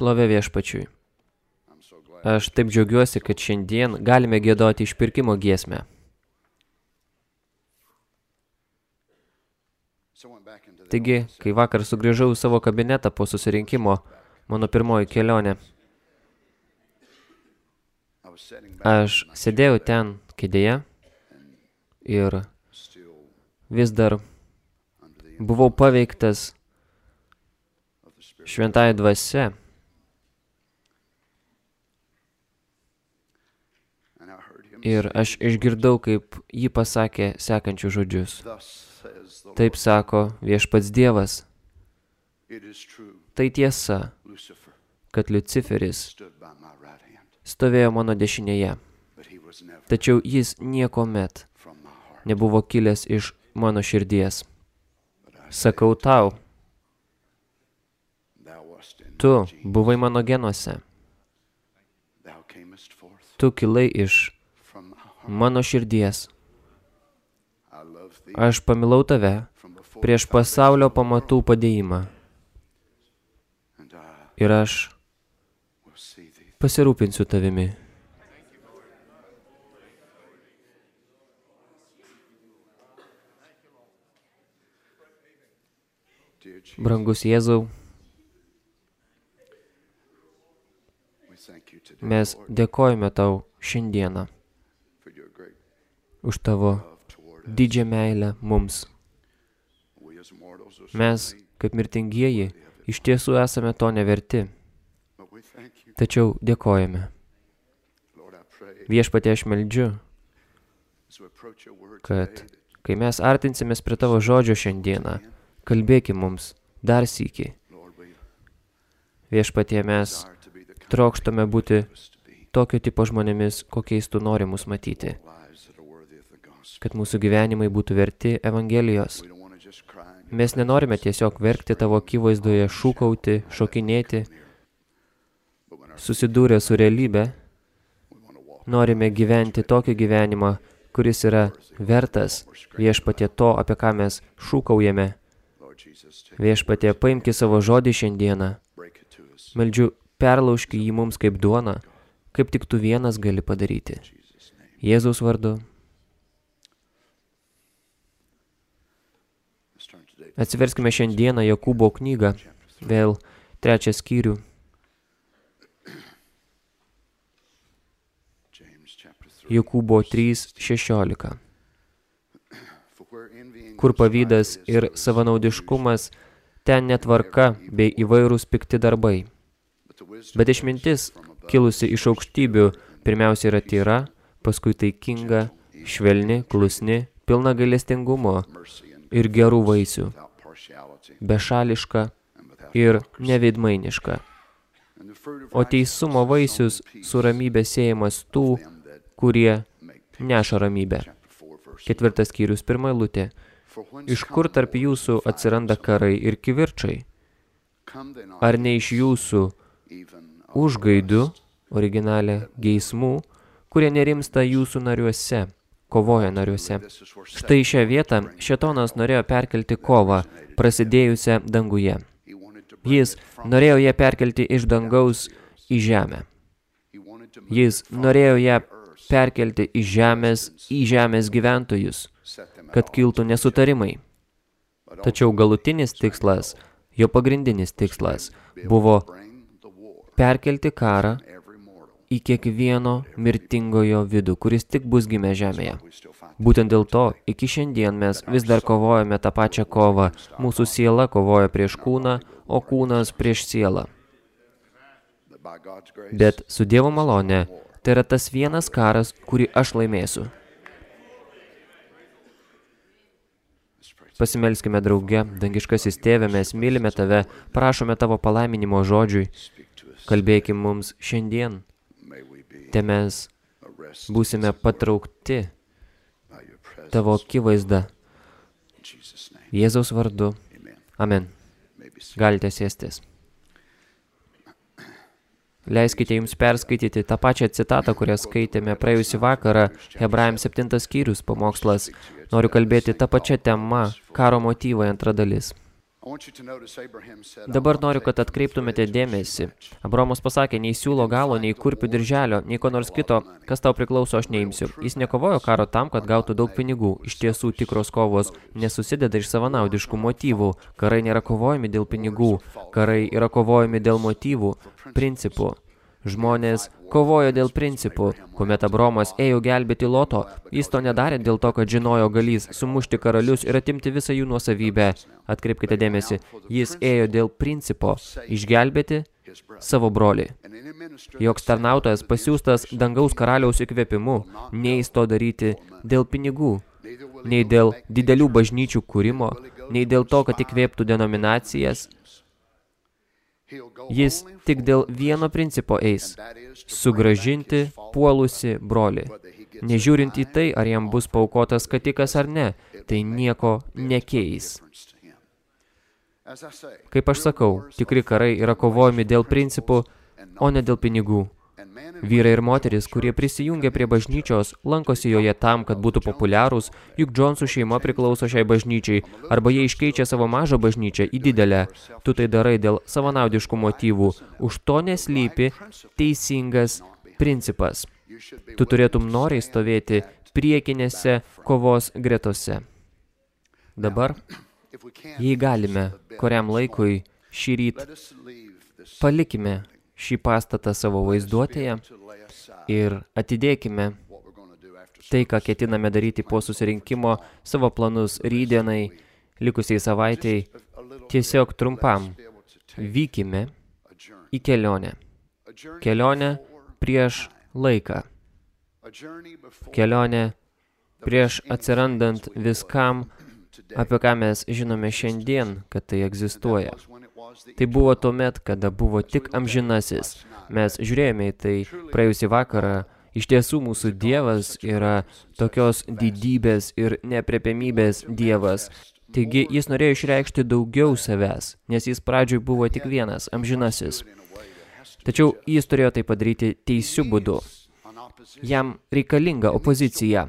Šlovė viešpačiui. Aš taip džiaugiuosi, kad šiandien galime gėdoti išpirkimo giesmę. Taigi, kai vakar sugrįžau į savo kabinetą po susirinkimo, mano pirmoji kelionė, aš sėdėjau ten kėdėje ir vis dar buvau paveiktas šventąją dvasia. Ir aš išgirdau, kaip jį pasakė sekančius žodžius. Taip sako viešpats Dievas. Tai tiesa, kad Luciferis stovėjo mano dešinėje, tačiau jis nieko met nebuvo kilęs iš mano širdies. Sakau tau, tu buvai mano genuose. Tu kilai iš mano širdies. Aš pamilau tave prieš pasaulio pamatų padėjimą. Ir aš pasirūpinsiu tavimi. Brangus Jėzau, mes dėkojame tau šiandieną už tavo didžią meilę mums. Mes, kaip mirtingieji, iš tiesų esame to neverti. Tačiau dėkojame. Viešpatie aš meldžiu, kad kai mes artinsimės prie tavo žodžio šiandieną, kalbėki mums dar sykį. Viešpatie mes trokštame būti tokio tipo žmonėmis, kokiais tu nori mus matyti. Kad mūsų gyvenimai būtų verti Evangelijos. Mes nenorime tiesiog verkti tavo akivaizdoje, šūkauti, šokinėti. Susidūrę su realybė, norime gyventi tokį gyvenimą, kuris yra vertas viešpatie to, apie ką mes šūkaujame. Viešpatie, paimki savo žodį šiandieną. Meldžiu, perlaužki jį mums kaip duona, kaip tik tu vienas gali padaryti. Jėzaus vardu. Atsiverskime šiandieną Jokūbo knygą, vėl trečią skyrių. Jokūbo 3.16. Kur pavydas ir savanaudiškumas, ten netvarka bei įvairūs pikti darbai. Bet išmintis, kilusi iš aukštybių, pirmiausia yra tyra, paskui taikinga, švelni, klusni, pilna gailestingumo ir gerų vaisių, bešališka ir neveidmainiška. O teisumo vaisius su ramybė siejamas tų, kurie neša ramybę. Ketvirtas skyrius, pirma lūtė. Iš kur tarp jūsų atsiranda karai ir kivirčai? Ar ne iš jūsų užgaidų, originalė geismų, kurie nerimsta jūsų nariuose, kovoja nariuose. Štai šią vietą šetonas norėjo perkelti kovą, prasidėjusią danguje. Jis norėjo ją perkelti iš dangaus į žemę. Jis norėjo ją perkelti iš žemės į žemės gyventojus, kad kiltų nesutarimai. Tačiau galutinis tikslas, jo pagrindinis tikslas, buvo perkelti karą į kiekvieno mirtingojo vidų, kuris tik bus gimę žemėje. Būtent dėl to, iki šiandien mes vis dar kovojame tą pačią kovą. Mūsų siela kovoja prieš kūną, o kūnas prieš sielą. Bet su Dievo malone, tai yra tas vienas karas, kurį aš laimėsiu. Pasimelskime drauge, dangiškasis tėve, mes mylime tave, prašome tavo palaiminimo žodžiui, kalbėkim mums šiandien. Te mes būsime patraukti tavo akivaizdą. Jėzaus vardu. Amen. Galite sėstis. Leiskite jums perskaityti tą pačią citatą, kurią skaitėme praėjusį vakarą, Hebrajams 7 skyrius pamokslas. Noriu kalbėti tą pačią temą, karo motyvai antra dalis. Dabar noriu, kad atkreiptumėte dėmesį. Abromas pasakė, nei siūlo galo, nei kurpių dirželio, nei ko nors kito, kas tau priklauso, aš neimsiu. Jis nekovojo karo tam, kad gautų daug pinigų. Iš tiesų, tikros kovos nesusideda iš savanaudiškų motyvų. Karai nėra kovojami dėl pinigų. Karai yra kovojami dėl motyvų, principų. Žmonės kovojo dėl principų. Kuomet Abromas ėjo gelbėti Loto, jis to nedarė dėl to, kad žinojo galys sumušti karalius ir atimti visą jų nuosavybę. Atkreipkite dėmesį, jis ėjo dėl principo išgelbėti savo brolį. Joks tarnautojas pasiūstas dangaus karaliaus įkvėpimu neįs to daryti dėl pinigų, nei dėl didelių bažnyčių kūrimo, nei dėl to, kad įkvėptų denominacijas, Jis tik dėl vieno principo eis – sugražinti puolusi brolį. Nežiūrint į tai, ar jam bus paukotas skatikas ar ne, tai nieko nekeis. Kaip aš sakau, tikri karai yra kovojami dėl principų, o ne dėl pinigų. Vyrai ir moteris, kurie prisijungia prie bažnyčios, lankosi joje tam, kad būtų populiarūs, juk Džonsų šeima priklauso šiai bažnyčiai, arba jie iškeičia savo mažą bažnyčią į didelę. Tu tai darai dėl savanaudiškų motyvų. Už to neslypi teisingas principas. Tu turėtum noriai stovėti priekinėse kovos gretose. Dabar, jei galime, kuriam laikui šį ryt, palikime šį pastatą savo vaizduotėje ir atidėkime tai, ką ketiname daryti po susirinkimo, savo planus rydienai, likusiai savaitėjai, tiesiog trumpam vykime į kelionę. Kelionę prieš laiką. Kelionę prieš atsirandant viskam, apie ką mes žinome šiandien, kad tai egzistuoja. Tai buvo tuomet, kada buvo tik amžinasis. Mes žiūrėjome į tai praėjusį vakarą. Iš tiesų mūsų Dievas yra tokios didybės ir nepriepiamybės Dievas. Taigi jis norėjo išreikšti daugiau savęs, nes jis pradžioj buvo tik vienas, amžinasis. Tačiau jis turėjo tai padaryti teisiu būdu. Jam reikalinga opozicija.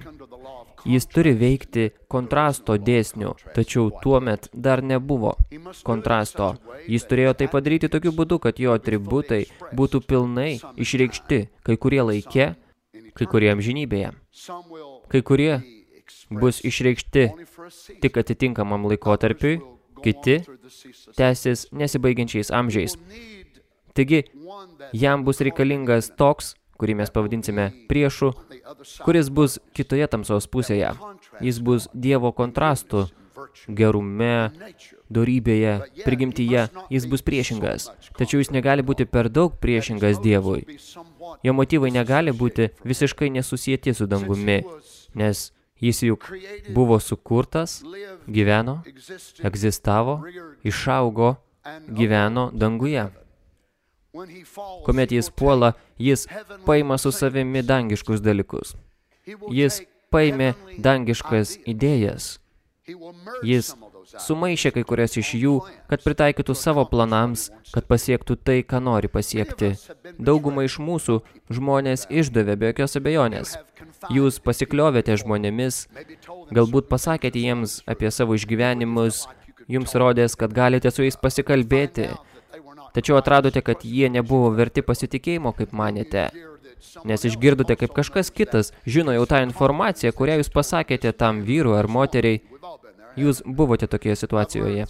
Jis turi veikti kontrasto dėsnių, tačiau tuomet dar nebuvo kontrasto. Jis turėjo tai padaryti tokiu būdu, kad jo atributai būtų pilnai išreikšti, kai kurie laikė, kai kurie amžinybėje. Kai kurie bus išreikšti tik atitinkamam laikotarpiui, kiti tęsis nesibaigiančiais amžiais. Taigi, jam bus reikalingas toks, kurį mes pavadinsime priešu, kuris bus kitoje tamsos pusėje. Jis bus Dievo kontrastu, gerume, dorybėje, prigimtyje, jis bus priešingas. Tačiau jis negali būti per daug priešingas Dievui. Jo motyvai negali būti visiškai nesusieti su dangumi, nes jis juk buvo sukurtas, gyveno, egzistavo, išaugo, gyveno danguje. Kuomet jis puola, jis paima su savimi dangiškus dalykus. Jis paėmė dangiškas idėjas. Jis sumaišė kai kurias iš jų, kad pritaikytų savo planams, kad pasiektų tai, ką nori pasiekti. Daugumą iš mūsų žmonės išdavė be jokios abejonės. Jūs pasikliovėte žmonėmis, galbūt pasakėte jiems apie savo išgyvenimus, jums rodės, kad galite su jais pasikalbėti, Tačiau atradote, kad jie nebuvo verti pasitikėjimo, kaip manėte. Nes išgirdote, kaip kažkas kitas žino jau tą informaciją, kurią jūs pasakėte tam vyrui ar moteriai. Jūs buvote tokioje situacijoje.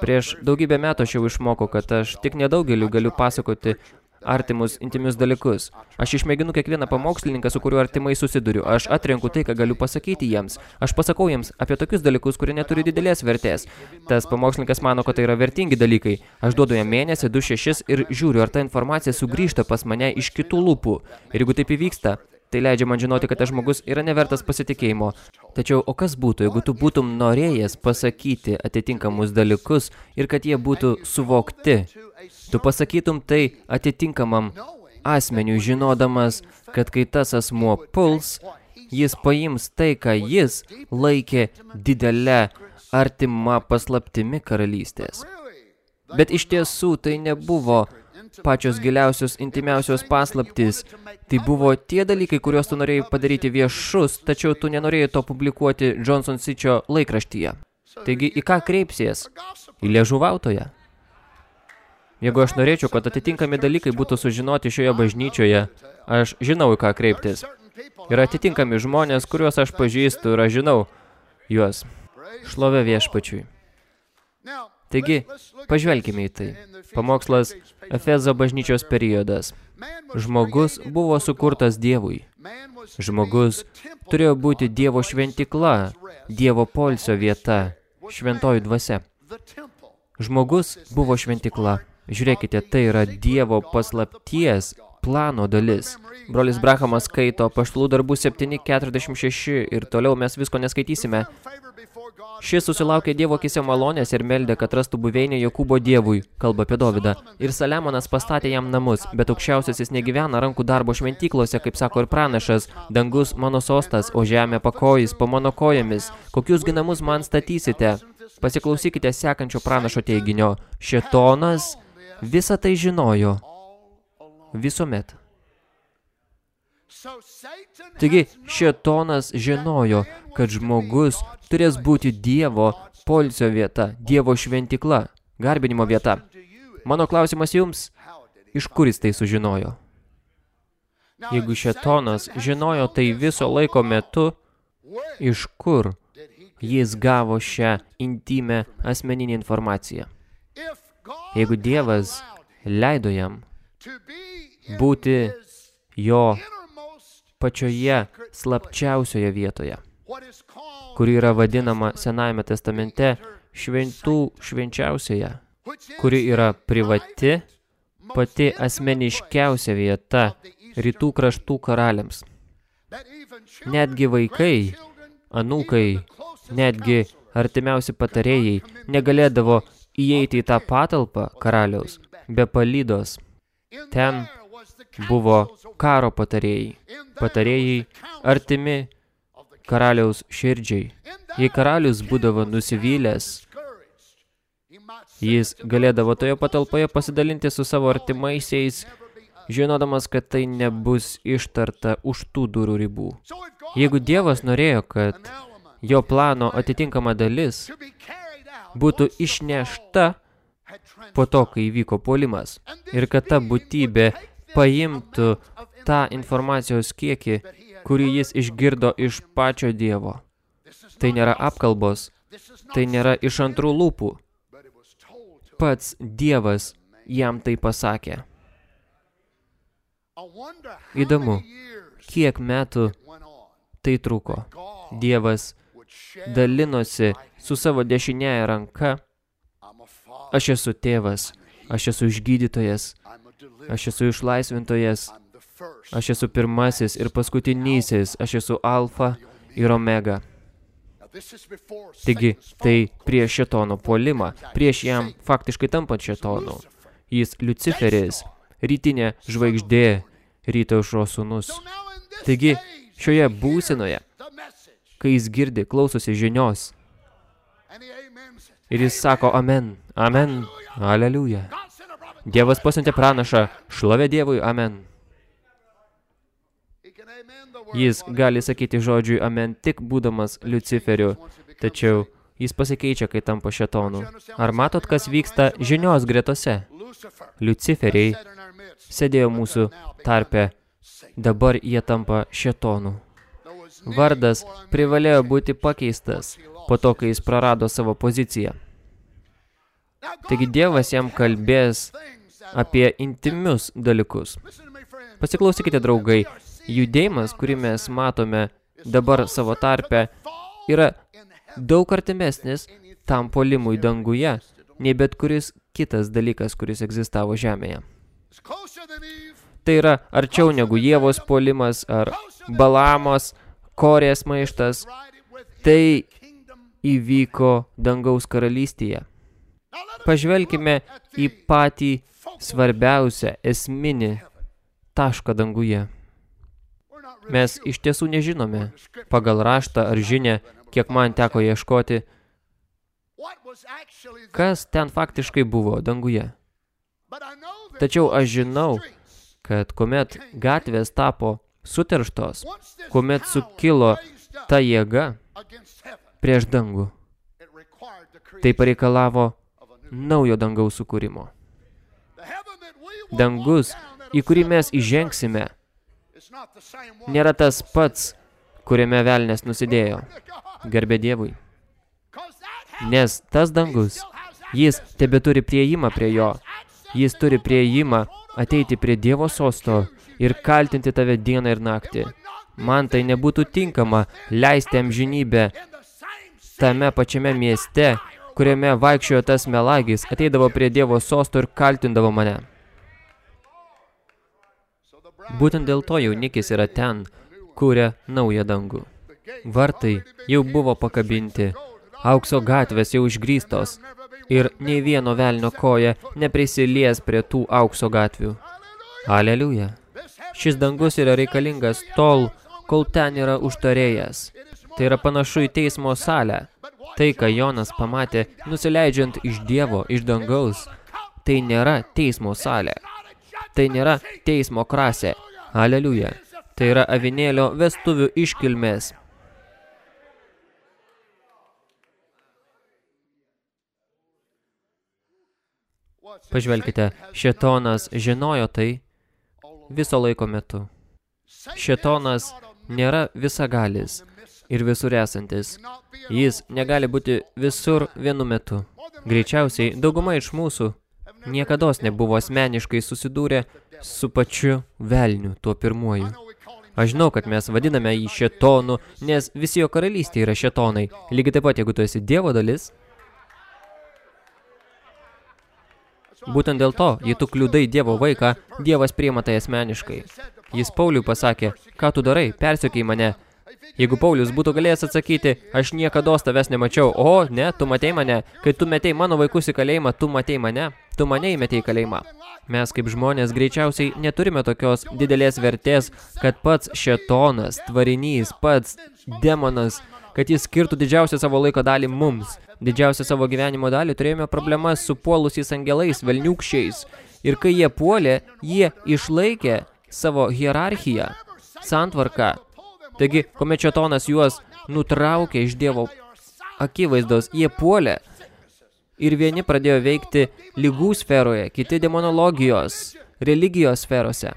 Prieš daugybę metų aš jau išmokau, kad aš tik nedaugeliu galiu pasakoti artimus, intimius dalykus. Aš išmėginu kiekvieną pamokslininką, su kuriuo artimai susiduriu. Aš atrenku tai, ką galiu pasakyti jiems. Aš pasakau jiems apie tokius dalykus, kurie neturi didelės vertės. Tas pamokslininkas mano, kad tai yra vertingi dalykai. Aš duodu jam mėnesį, du šešis ir žiūriu, ar ta informacija sugrįžta pas mane iš kitų lūpų. Ir jeigu taip įvyksta, Tai leidžia man žinoti, kad tas žmogus yra nevertas pasitikėjimo. Tačiau, o kas būtų, jeigu tu būtum norėjęs pasakyti atitinkamus dalykus ir kad jie būtų suvokti? Tu pasakytum tai atitinkamam asmeniu, žinodamas, kad kai tas asmuo puls, jis paims tai, ką jis laikė didelę artima paslaptimi karalystės. Bet iš tiesų tai nebuvo pačios giliausios, intimiausios paslaptys. Tai buvo tie dalykai, kuriuos tu norėjai padaryti viešus, tačiau tu nenorėjai to publikuoti Johnson Sičio laikraštyje. Taigi, į ką kreipsies? į liežuvautoją. Jeigu aš norėčiau, kad atitinkami dalykai būtų sužinoti šioje bažnyčioje, aš žinau, į ką kreiptis. Yra atitinkami žmonės, kuriuos aš pažįstu ir aš žinau juos. Šlovė viešpačiui. Taigi, pažvelkime į tai. Pamokslas Efezo bažnyčios periodas. Žmogus buvo sukurtas Dievui. Žmogus turėjo būti Dievo šventikla, Dievo polsio vieta, šventoji dvasia. Žmogus buvo šventikla. Žiūrėkite, tai yra Dievo paslapties plano dalis. Brolis Brahamas skaito paštlų darbų 7.46 ir toliau mes visko neskaitysime. Šis susilaukė Dievo akise malonės ir meldė, kad rastų buveinę Jokūbo Dievui, kalba apie Dovydą. Ir Saliamonas pastatė jam namus, bet aukščiausiasis negyvena rankų darbo šventyklose, kaip sako ir pranašas. Dangus mano sostas, o žemė pakojis po mano kojomis. Kokius ginamus man statysite? Pasiklausykite sekančio pranašo teiginio. Šetonas visą tai žinojo. Visuomet. Taigi, šetonas žinojo, kad žmogus turės būti Dievo polsio vieta, Dievo šventikla, garbinimo vieta. Mano klausimas jums, iš kur jis tai sužinojo? Jeigu šetonas žinojo tai viso laiko metu, iš kur jis gavo šią intimę asmeninę informaciją? Jeigu Dievas leido jam būti jo pačioje slapčiausioje vietoje, kuri yra vadinama Senajame testamente šventų švenčiausioje, kuri yra privati, pati asmeniškiausia vieta rytų kraštų karaliams. Netgi vaikai, anūkai, netgi artimiausi patarėjai negalėdavo įeiti į tą patalpą karaliaus be palydos. Ten buvo karo patarėjai, patarėjai artimi karaliaus širdžiai. Jei karalius būdavo nusivylęs, jis galėdavo toje patalpoje pasidalinti su savo artimaisiais, žinodamas, kad tai nebus ištarta už tų durų ribų. Jeigu Dievas norėjo, kad jo plano atitinkama dalis būtų išnešta po to, kai įvyko puolimas, ir kad ta būtybė paimtų tą informacijos kiekį, kurį jis išgirdo iš pačio Dievo. Tai nėra apkalbos, tai nėra iš antrų lūpų. Pats Dievas jam tai pasakė. Įdomu, kiek metų tai truko. Dievas dalinosi su savo dešinėje ranka. Aš esu tėvas, aš esu išgydytojas, aš esu išlaisvintojas, aš esu pirmasis ir paskutinysis, aš esu alfa ir omega. Taigi, tai prieš šetono puolimą, prieš jam faktiškai tampant šetonu. Jis Luciferis, rytinė žvaigždė, ryto aušros sūnus. Taigi, šioje būsenoje, kai jis girdi, klausosi žinios, ir jis sako amen, amen, aleliuja. Dievas pasiuntė pranašą, šlovė Dievui, amen. Jis gali sakyti žodžiui amen tik būdamas Luciferiu, tačiau jis pasikeičia, kai tampa šetonu. Ar matot, kas vyksta žinios gretose? Luciferiai sėdėjo mūsų tarpe, dabar jie tampa šetonu. Vardas privalėjo būti pakeistas po to, kai jis prarado savo poziciją. Taigi Dievas jam kalbės apie intimius dalykus. Pasiklausykite, draugai, judėjimas, kurį mes matome dabar savo tarpe, yra daug artimesnis tam polimui danguje, nei bet kuris kitas dalykas, kuris egzistavo žemėje. Tai yra arčiau negu Jėvos polimas ar Balamos, Korės maištas. Tai įvyko dangaus karalystėje. Pažvelkime į patį svarbiausią esminį tašką danguje. Mes iš tiesų nežinome, pagal raštą ar žinę, kiek man teko ieškoti, kas ten faktiškai buvo danguje. Tačiau aš žinau, kad kuomet gatvės tapo suterštos, kuomet sukilo ta jėga prieš dangų, tai pareikalavo naujo dangaus sukūrimo. Dangus, į kurį mes įžengsime, nėra tas pats, kuriame velnės nusidėjo. Garbė Dievui. Nes tas dangus, jis tebe turi prieimą prie jo. Jis turi prieimą ateiti prie Dievo sosto ir kaltinti tave dieną ir naktį. Man tai nebūtų tinkama leisti amžinybę tame pačiame mieste, kuriame vaikščiojo tas melagis, ateidavo prie Dievo sosto ir kaltindavo mane. Būtent dėl to jaunikis yra ten, kuria naują dangų. Vartai jau buvo pakabinti, aukso gatvės jau išgrystos ir nei vieno velnio koja neprisilies prie tų aukso gatvių. Aleliuja. Šis dangus yra reikalingas tol, kol ten yra užtarėjas. Tai yra panašu į teismo salę. Tai, ką Jonas pamatė, nusileidžiant iš Dievo, iš dangaus, tai nėra teismo salė. Tai nėra teismo krasė. Aleliuja. Tai yra avinėlio vestuvių iškilmės. Pažvelkite, šetonas žinojo tai viso laiko metu. Šetonas nėra visagalis ir visur esantis. Jis negali būti visur vienu metu. Greičiausiai dauguma iš mūsų niekados nebuvo asmeniškai susidūrę su pačiu velniu, tuo pirmuoju. Aš žinau, kad mes vadiname jį šetonu, nes visi jo karalystė yra šetonai. Lygiai taip pat, jeigu tu esi Dievo dalis, Būtent dėl to, jei tu kliudai Dievo vaiką, Dievas priima tai asmeniškai. Jis Pauliui pasakė, ką tu darai, persiokiai mane. Jeigu Paulius būtų galėjęs atsakyti, aš niekada tavęs nemačiau, o, ne, tu matei mane, kai tu metei mano vaikus į kalėjimą, tu matei mane, tu mane įmetei į kalėjimą. Mes kaip žmonės greičiausiai neturime tokios didelės vertės, kad pats šetonas, tvarinys, pats demonas, kad jis skirtų didžiausią savo laiko dalį mums. Didžiausią savo gyvenimo dalį turėjome problemas su puolusiais angelais, velniukščiais. Ir kai jie puolė, jie išlaikė savo hierarchiją, santvarką. Taigi, kuomet šetonas juos nutraukė iš Dievo akivaizdos, jie puolė. Ir vieni pradėjo veikti lygų sferoje, kiti demonologijos, religijos sferose.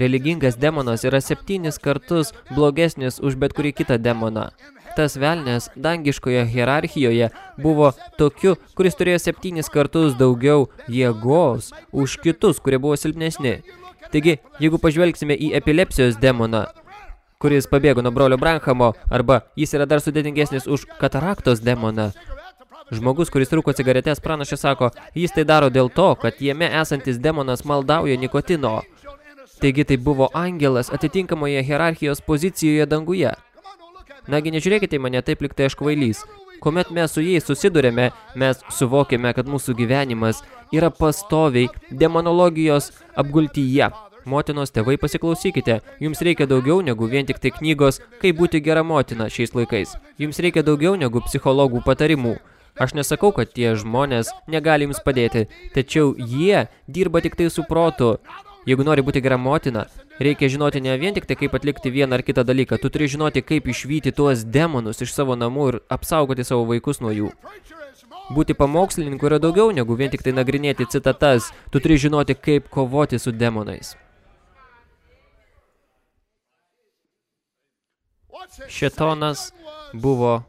Religingas demonas yra septynis kartus blogesnis už bet kurį kitą demoną. Tas velnės dangiškoje hierarchijoje buvo tokiu, kuris turėjo septynis kartus daugiau jėgos už kitus, kurie buvo silpnesni. Taigi, jeigu pažvelgsime į epilepsijos demoną, kuris pabėgo nuo brolio Branhamo, arba jis yra dar sudėtingesnis už kataraktos demoną, Žmogus, kuris rūko cigaretės, pranašė sako, jis tai daro dėl to, kad jame esantis demonas maldauja nikotino. Taigi tai buvo angelas atitinkamoje hierarchijos pozicijoje danguje. Nagi, nežiūrėkite į mane taip liktai aš kvailys. Kuomet mes su jais susidurėme, mes suvokėme, kad mūsų gyvenimas yra pastoviai demonologijos apgultyje. Motinos tėvai pasiklausykite, jums reikia daugiau negu vien tik tai knygos, kaip būti gera motina šiais laikais. Jums reikia daugiau negu psichologų patarimų. Aš nesakau, kad tie žmonės negali jums padėti, tačiau jie dirba tik tai su protu. Jeigu nori būti gera motina, reikia žinoti ne vien tik tai, kaip atlikti vieną ar kitą dalyką. Tu turi žinoti, kaip išvyti tuos demonus iš savo namų ir apsaugoti savo vaikus nuo jų. Būti pamokslininku yra daugiau negu vien tik tai nagrinėti citatas. Tu turi žinoti, kaip kovoti su demonais. Šetonas buvo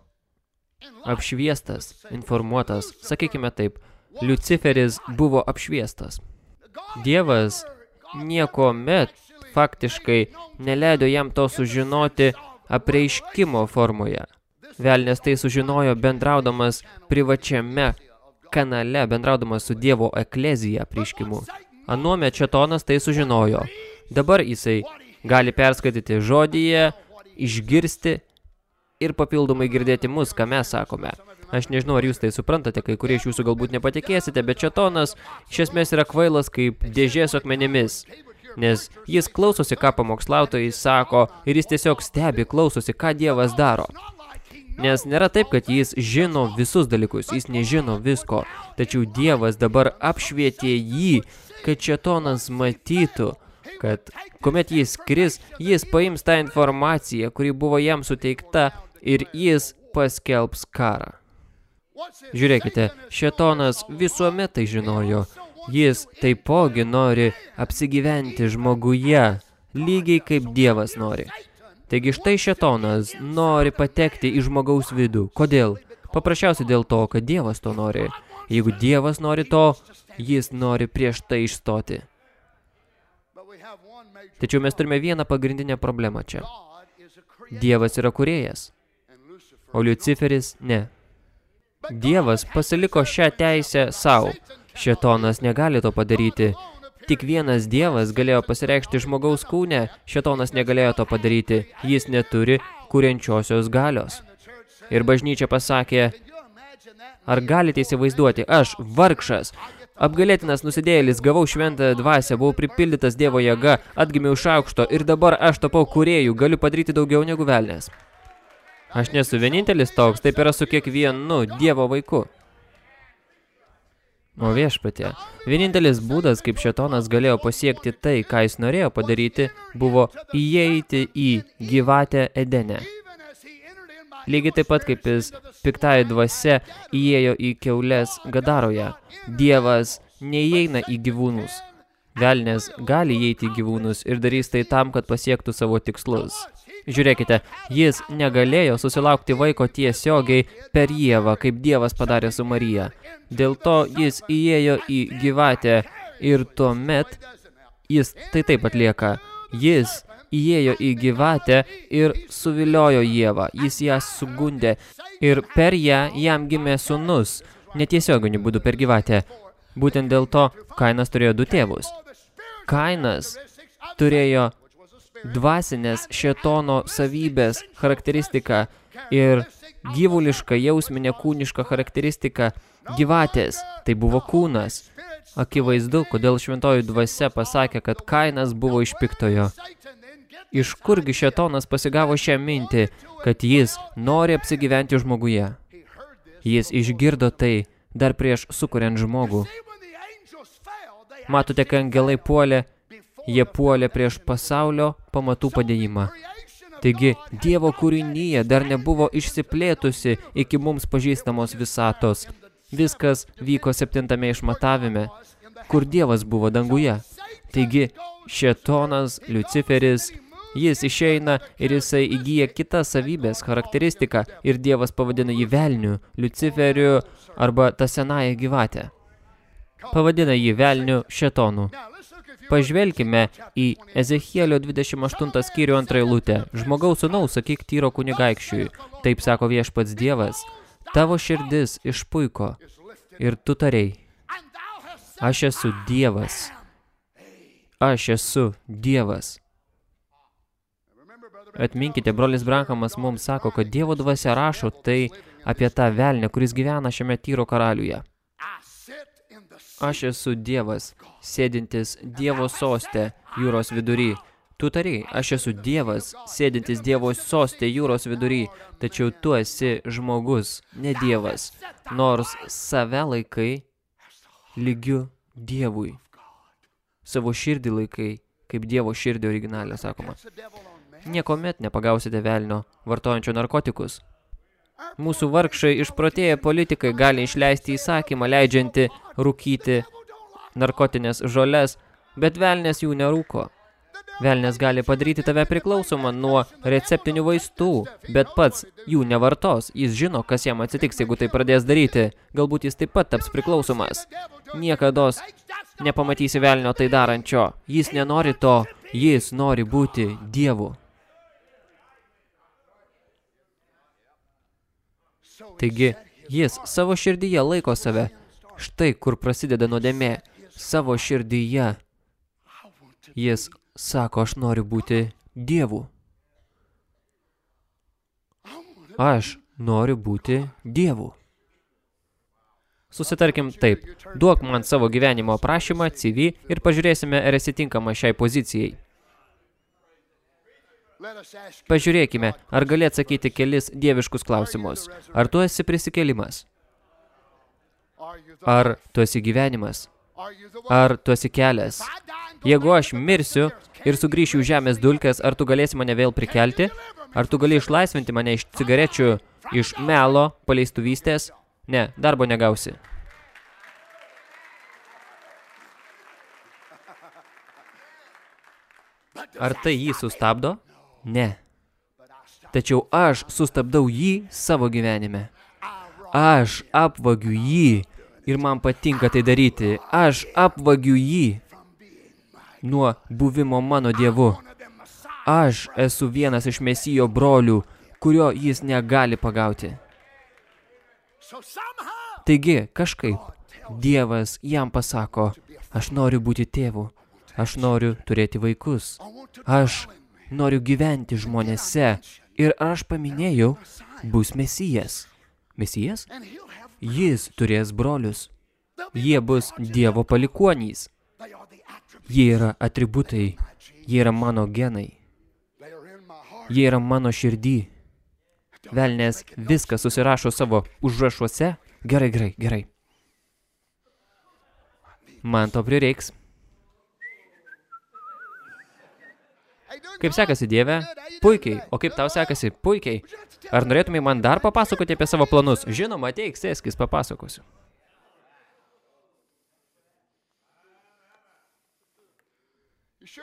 apšviestas, informuotas, sakykime taip, Luciferis buvo apšviestas. Dievas nieko met faktiškai neleido jam to sužinoti apreiškimo formoje. Velnės tai sužinojo bendraudamas privačiame kanale, bendraudamas su Dievo eklezija apreiškimu. Anuomet Četonas tai sužinojo. Dabar jisai gali perskaityti žodyje, išgirsti ir papildomai girdėti mus, ką mes sakome. Aš nežinau, ar jūs tai suprantate, kai kurie iš jūsų galbūt nepatikėsite, bet Četonas iš esmės yra kvailas kaip dėžė su akmenimis. Nes jis klausosi, ką pamokslautojai sako, ir jis tiesiog stebi, klausosi, ką Dievas daro. Nes nėra taip, kad jis žino visus dalykus, jis nežino visko, tačiau Dievas dabar apšvietė jį, kad Četonas matytų, kad kuomet jis kris, jis paims tą informaciją, kuri buvo jam suteikta ir jis paskelbs karą. Žiūrėkite, šetonas visuomet tai žinojo. Jis taipogi nori apsigyventi žmoguje, lygiai kaip Dievas nori. Taigi štai šetonas nori patekti į žmogaus vidų. Kodėl? Paprasčiausiai dėl to, kad Dievas to nori. Jeigu Dievas nori to, jis nori prieš tai išstoti. Tačiau mes turime vieną pagrindinę problemą čia. Dievas yra kurėjas, o Luciferis ne. Dievas pasiliko šią teisę savo. Šetonas negali to padaryti. Tik vienas Dievas galėjo pasireikšti žmogaus kūne, šetonas negalėjo to padaryti. Jis neturi kuriančiosios galios. Ir bažnyčia pasakė, ar galite įsivaizduoti, aš, vargšas, apgalėtinas nusidėjėlis, gavau šventą dvasę, buvau pripildytas Dievo jėga, atgimiau iš aukšto ir dabar aš tapau kurėjų, galiu padaryti daugiau negu velnės. Aš nesu vienintelis toks, taip yra su kiekvienu Dievo vaiku. O viešpatė, vienintelis būdas, kaip šetonas galėjo pasiekti tai, ką jis norėjo padaryti, buvo įeiti į gyvatę Edenę. Lygiai taip pat, kaip jis piktai dvasia įėjo į keulės Gadaroje. Dievas neįeina į gyvūnus. Velnės gali įeiti į gyvūnus ir darys tai tam, kad pasiektų savo tikslus. Žiūrėkite, jis negalėjo susilaukti vaiko tiesiogiai per Jėvą, kaip Dievas padarė su Marija. Dėl to jis įėjo į gyvatę ir tuomet jis tai taip atlieka. Jis įėjo į gyvatę ir suviliojo Jėvą. Jis ją sugundė ir per ją jam gimė sunus, netiesioginiu būdu per gyvatę. Būtent dėl to Kainas turėjo du tėvus. Kainas turėjo dvasinės šetono savybės charakteristiką ir gyvulišką jausminę kūnišką charakteristiką gyvatės. Tai buvo kūnas. Akivaizdu, kodėl šventoji dvasia pasakė, kad Kainas buvo iš piktojo. Iš kurgi šetonas pasigavo šią mintį, kad jis nori apsigyventi žmoguje. Jis išgirdo tai dar prieš sukuriant žmogų. Matote, kai angelai puolė, jie puolė prieš pasaulio pamatų padėjimą. Taigi, Dievo kūrinyje dar nebuvo išsiplėtusi iki mums pažįstamos visatos. Viskas vyko septintame išmatavime, kur Dievas buvo danguje. Taigi, šetonas, Luciferis, jis išeina ir jisai įgyja kitas savybės, charakteristiką ir Dievas pavadina jį velniu, Luciferiu arba tą senąją gyvatę. Pavadina jį velniu šetonu. Pažvelkime į Ezechielio 28 skyrių antrą eilutę. Žmogaus sūnaus, sakyk tyro kunigaikščiui. Taip sako viešpats Dievas. Tavo širdis išpuiko ir tu tarei. Aš esu Dievas. Aš esu Dievas. Atminkite, brolis Brankamas mums sako, kad Dievo dvasia rašo tai apie tą velnę, kuris gyvena šiame tyro karaliuje. Aš esu Dievas, sėdintis Dievo soste jūros vidury. Tu tari, aš esu Dievas, sėdintis Dievo soste jūros vidury, tačiau tu esi žmogus, ne Dievas, nors save laikai lygiu Dievui. Savo širdį laikai, kaip Dievo širdį originalė, sakoma. Niekomet nepagausite velnio, vartojančio narkotikus. Mūsų vargšai išprotėję politikai gali išleisti įsakymą, leidžianti rūkyti narkotinės žoles, bet velnės jų nerūko. Velnės gali padaryti tave priklausomą nuo receptinių vaistų, bet pats jų nevartos. Jis žino, kas jam atsitiks, jeigu tai pradės daryti. Galbūt jis taip pat taps priklausomas. Niekados nepamatysi velnio tai darančio. Jis nenori to, jis nori būti dievu. Taigi, jis savo širdyje laiko save. Štai kur prasideda nuodėmė. Savo širdyje. Jis sako, aš noriu būti dievu. Aš noriu būti dievu. Susitarkim taip, duok man savo gyvenimo aprašymą, CV ir pažiūrėsime, ar esi tinkama šiai pozicijai. Pažiūrėkime, ar gali atsakyti kelis dieviškus klausimus. Ar tu esi prisikėlimas? Ar tu esi gyvenimas? Ar tu esi kelias? Jeigu aš mirsiu ir sugrįšiu žemės dulkės, ar tu galėsi mane vėl prikelti? Ar tu gali išlaisvinti mane iš cigarečių, iš melo, paleistuvystės? Ne, darbo negausi. Ar tai jį sustabdo? Ne. Tačiau aš sustabdau jį savo gyvenime. Aš apvagiu jį ir man patinka tai daryti. Aš apvagiu jį nuo buvimo mano dievu. Aš esu vienas iš mesijo brolių, kurio jis negali pagauti. Taigi, kažkaip, Dievas jam pasako, aš noriu būti tėvu, aš noriu turėti vaikus, aš noriu gyventi žmonėse ir aš paminėjau, bus mesijas. Mesijas? Jis turės brolius. Jie bus Dievo palikuonys. Jie yra atributai, jie yra mano genai, jie yra mano širdį. Velnės viską susirašo savo užrašuose. Gerai, gerai, gerai. Man to prireiks. Kaip sekasi, Dieve? Puikiai. O kaip tau sekasi? Puikiai. Ar norėtumai man dar papasakoti apie savo planus? Žinoma, ateik, sėskis, papasakosiu.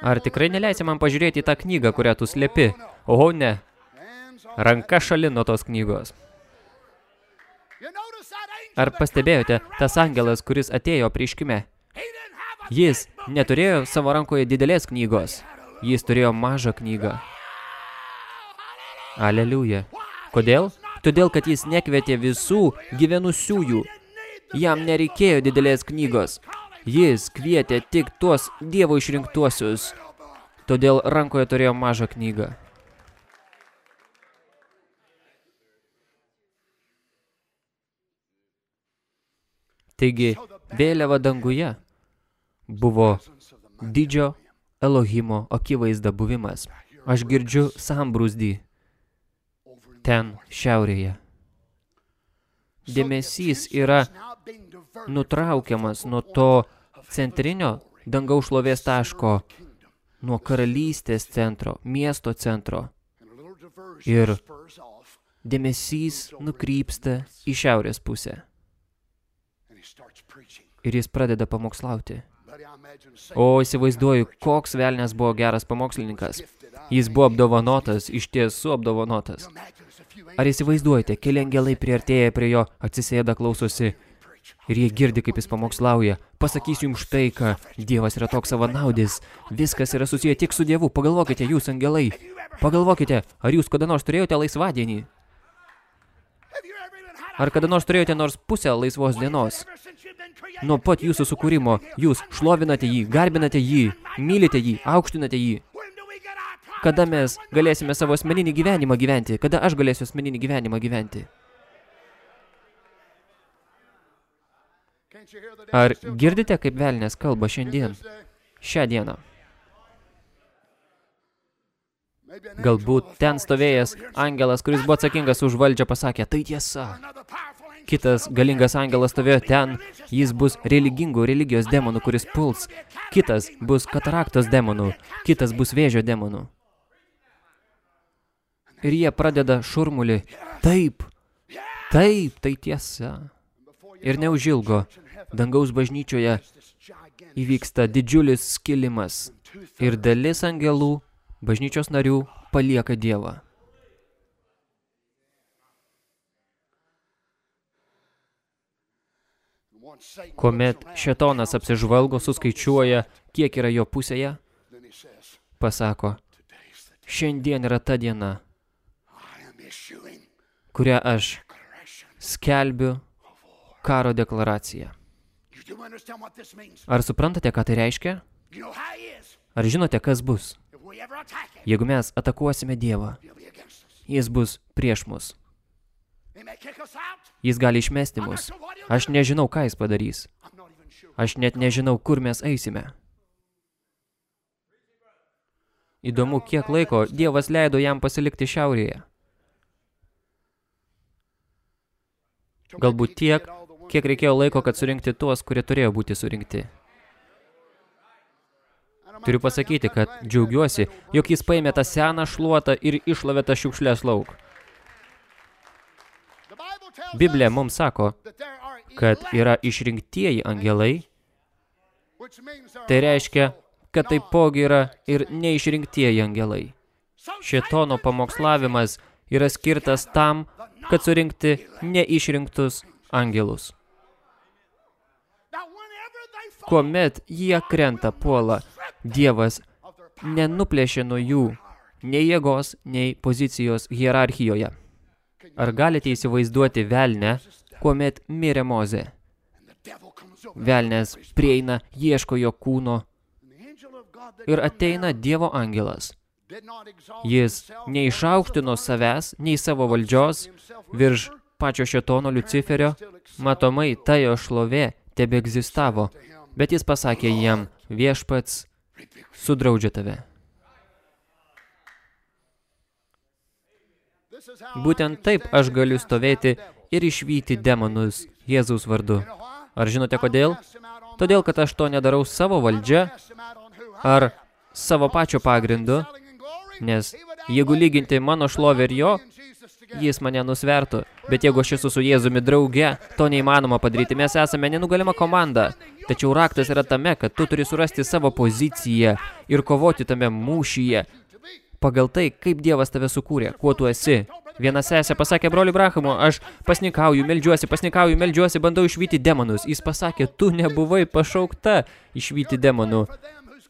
Ar tikrai neleisi man pažiūrėti į tą knygą, kurią tu slėpi? Oho, ne. Ranka šalin nuo tos knygos. Ar pastebėjote tas angelas, kuris atėjo prieškime? Jis neturėjo savo rankoje didelės knygos. Jis turėjo mažą knygą. Aleliuja. Kodėl? Todėl, kad jis nekvietė visų gyvenusiųjų. Jam nereikėjo didelės knygos. Jis kvietė tik tuos Dievo išrinktuosius. Todėl rankoje turėjo mažą knygą. Taigi, vėliava danguje buvo didžio Elohimo akivaizda buvimas. Aš girdžiu sambrūzdį ten šiaurėje. Dėmesys yra nutraukiamas nuo to centrinio dangaus šlovės taško, nuo karalystės centro, miesto centro. Ir dėmesys nukrypsta į šiaurės pusę. Ir jis pradeda pamokslauti. O įsivaizduoju, koks velnės buvo geras pamokslininkas. Jis buvo apdovanotas, iš tiesų apdovanotas. Ar įsivaizduojate, keli angelai priartėja prie jo, atsisėda, klausosi ir jie girdi, kaip jis pamokslauja. Pasakysiu jums štai, ką Dievas yra toks savanaudis. Viskas yra susiję tik su Dievu. Pagalvokite, jūs angelai. Pagalvokite, ar jūs kada nors turėjote laisvadienį? Ar kada nors turėjote nors pusę laisvos dienos? Nuo pat jūsų sukūrimo jūs šlovinate jį, garbinate jį, mylite jį, aukštinate jį. Kada mes galėsime savo asmeninį gyvenimą gyventi? Kada aš galėsiu asmeninį gyvenimą gyventi? Ar girdite, kaip velnės kalba šiandien, šią dieną? Galbūt ten stovėjęs angelas, kuris buvo atsakingas už valdžią, pasakė, tai tiesa. Kitas galingas angelas stovėjo ten, jis bus religingų religijos demonų, kuris puls. Kitas bus kataraktos demonų, kitas bus vėžio demonų. Ir jie pradeda šurmulį. Taip, taip, tai tiesa. Ir neužilgo dangaus bažnyčioje įvyksta didžiulis skilimas ir dalis angelų, bažnyčios narių, palieka Dievą. Kuomet šetonas apsižvalgo, suskaičiuoja, kiek yra jo pusėje, pasako, šiandien yra ta diena, kurią aš skelbiu karo deklaraciją. Ar suprantate, ką tai reiškia? Ar žinote, kas bus? Jeigu mes atakuosime Dievą, jis bus prieš mus. Jis gali išmesti mus. Aš nežinau, ką jis padarys. Aš net nežinau, kur mes eisime. Įdomu, kiek laiko Dievas leido jam pasilikti šiaurėje. Galbūt tiek, kiek reikėjo laiko, kad surinkti tuos, kurie turėjo būti surinkti. Turiu pasakyti, kad džiaugiuosi, jog jis paėmė tą seną šluotą ir išlavė tą šiukšlės lauk. Biblija mums sako, kad yra išrinktieji angelai, tai reiškia, kad taipogi yra ir neišrinktieji angelai. Šitono pamokslavimas yra skirtas tam, kad surinkti neišrinktus angelus. Kuomet jie krenta puola, Dievas nenuplėšė nuo jų nei jėgos, nei pozicijos hierarchijoje. Ar galite įsivaizduoti velnę, kuomet mirė Mozė? Velnės prieina, ieško jo kūno ir ateina Dievo angelas. Jis neišaukštino savęs, nei savo valdžios, virš pačio šetono Luciferio, matomai ta jo šlovė tebe egzistavo, bet jis pasakė jam, viešpats sudraudžia tave. Būtent taip aš galiu stovėti ir išvyti demonus Jėzaus vardu. Ar žinote kodėl? Todėl, kad aš to nedarau savo valdžia ar savo pačio pagrindu, nes jeigu lyginti mano šlovę ir jo, jis mane nusvertų. Bet jeigu aš esu su Jėzumi drauge, to neįmanoma padaryti. Mes esame nenugalima komanda. Tačiau raktas yra tame, kad tu turi surasti savo poziciją ir kovoti tame mūšyje pagal tai, kaip Dievas tave sukūrė, kuo tu esi. Viena sesė pasakė broliui Brahamu, aš pasnikauju, meldžiuosi, pasnikauju, meldžiuosi, bandau išvyti demonus. Jis pasakė, tu nebuvai pašaukta išvyti demonų.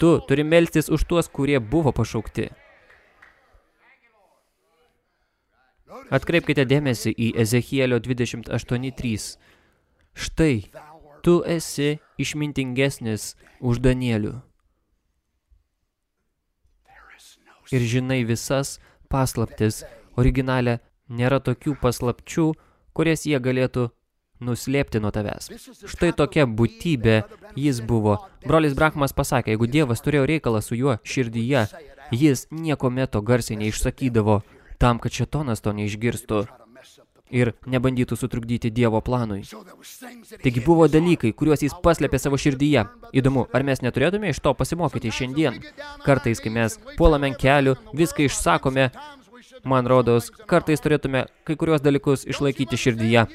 Tu turi melstis už tuos, kurie buvo pašaukti. Atkreipkite dėmesį į Ezechielio 28.3. Štai, tu esi išmintingesnis už Danielių. Ir žinai visas paslaptis. Originalė nėra tokių paslapčių, kurias jie galėtų nuslėpti nuo tavęs. Štai tokia būtybė jis buvo. Brolis Brahmas pasakė, jeigu Dievas turėjo reikalą su juo širdyje, jis nieko meto garsiai neišsakydavo, tam, kad šetonas to neišgirstų ir nebandytų sutrukdyti Dievo planui. Taigi buvo dalykai, kuriuos jis paslėpė savo širdyje. Įdomu, ar mes neturėtume iš to pasimokyti šiandien? Kartais, kai mes puolame ant kelių, viską išsakome, man rodos, kartais turėtume kai kuriuos dalykus išlaikyti širdyje.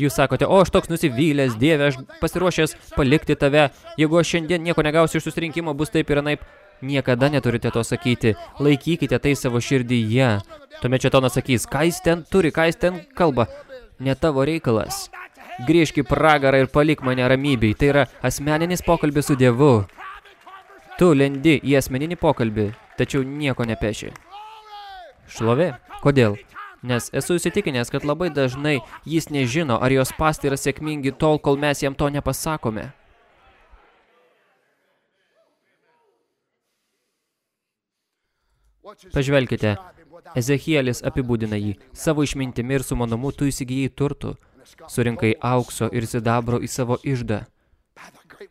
Jūs sakote, o aš toks nusivylęs, Dieve, aš pasiruošęs palikti tave. Jeigu aš šiandien nieko negausiu iš susirinkimo, bus taip ir anaip. Niekada neturite to sakyti. Laikykite tai savo širdyje. Tuomet Četonas sakys, ką jis ten turi, ką jis ten kalba. Ne tavo reikalas. Grįžk į pragarą ir palik mane ramybei. Tai yra asmeninis pokalbis su Dievu. Tu lendi į asmeninį pokalbį, tačiau nieko nepeši. Šlovė? Kodėl? Nes esu įsitikinęs, kad labai dažnai jis nežino, ar jos pastai yra sėkmingi tol, kol mes jam to nepasakome. Pažvelkite, Ezekielis apibūdina jį. Savo išmintimi ir sumanumu tu įsigijai turtų, surinkai aukso ir sidabro į savo išdą.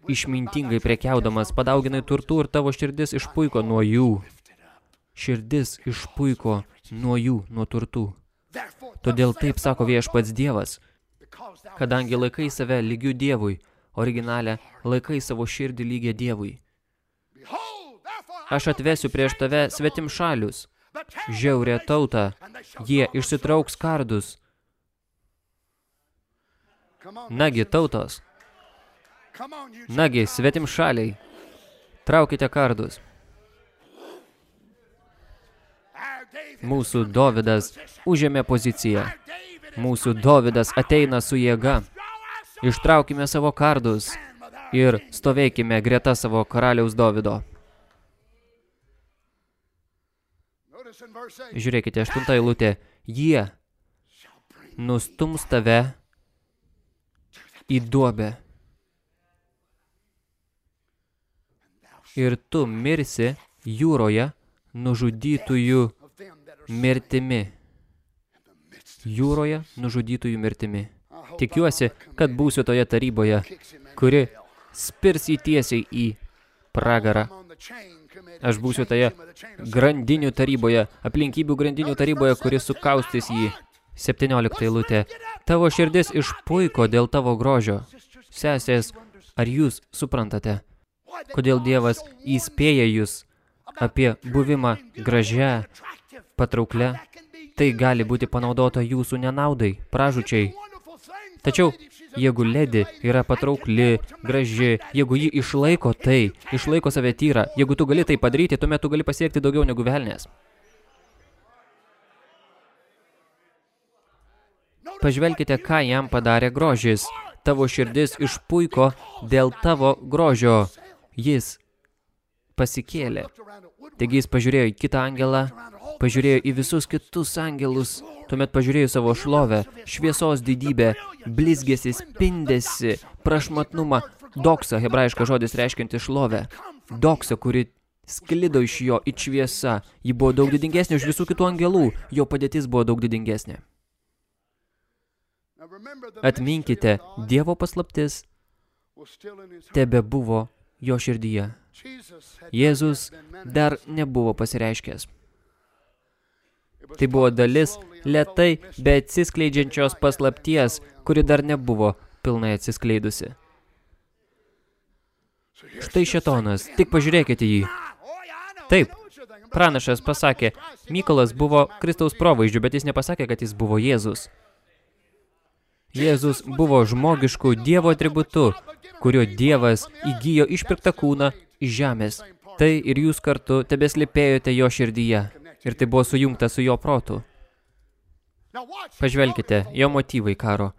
Išmintingai prekiaudamas padauginai turtų ir tavo širdis išpuiko nuo jų. Širdis išpuiko nuo jų, nuo turtų. Todėl taip sako viešpats Dievas, kadangi laikai save lygių Dievui, originalę laikai savo širdį lygią Dievui. Aš atvesiu prieš tave svetim šalius, žiaurę tautą, jie išsitrauks kardus. Nagi, tautos, nagi, svetim šaliai, traukite kardus. Mūsų Dovydas užėmė poziciją. Mūsų Dovydas ateina su jėga. Ištraukime savo kardus ir stovėkime greta savo karaliaus Dovido. Žiūrėkite, aštunta eilutė. Jie nustums tave į duobę. Ir tu mirsi jūroje nužudytųjų mirtimi. Jūroje nužudytųjų mirtimi. Tikiuosi, kad būsiu toje taryboje, kuri spirs į tiesiai į pragarą. Aš būsiu toje grandinių taryboje, aplinkybių grandinių taryboje, kuri sukaustys jį. 17 eilutė. Tavo širdis išpuiko dėl tavo grožio. Sesės, ar jūs suprantate, kodėl Dievas įspėja jūs apie buvimą gražia, patrauklia, tai gali būti panaudota jūsų nenaudai, pražučiai. Tačiau, jeigu ledi yra patraukli, graži, jeigu ji išlaiko tai, išlaiko save tyrą, jeigu tu gali tai padaryti, tuomet tu gali pasiekti daugiau negu velnės. Pažvelkite, ką jam padarė grožis. Tavo širdis išpuiko dėl tavo grožio. Jis pasikėlė. Taigi jis pažiūrėjo į kitą angelą, pažiūrėjo į visus kitus angelus, tuomet pažiūrėjo į savo šlovę, šviesos didybę, blizgėsi, spindėsi, prašmatnumą, doksą, hebrajiškas žodis reiškianti šlovę, doksą, kuri sklido iš jo it šviesa, ji buvo daug didingesnė už visų kitų angelų, jo padėtis buvo daug didingesnė. Atminkite, Dievo paslaptis tebe buvo jo širdyje. Jėzus dar nebuvo pasireiškęs. Tai buvo dalis lietai, bet atsiskleidžiančios paslapties, kuri dar nebuvo pilnai atsiskleidusi. Štai šetonas, tik pažiūrėkite jį. Taip, pranašas pasakė, Mykolas buvo Kristaus provaizdžių, bet jis nepasakė, kad jis buvo Jėzus. Jėzus buvo žmogiškų Dievo atributu, kurio Dievas įgyjo išpirktą kūną iš žemės. Tai ir jūs kartu tebeslipėjote jo širdyje. Ir tai buvo sujungta su jo protu. Pažvelkite, jo motyvai karo.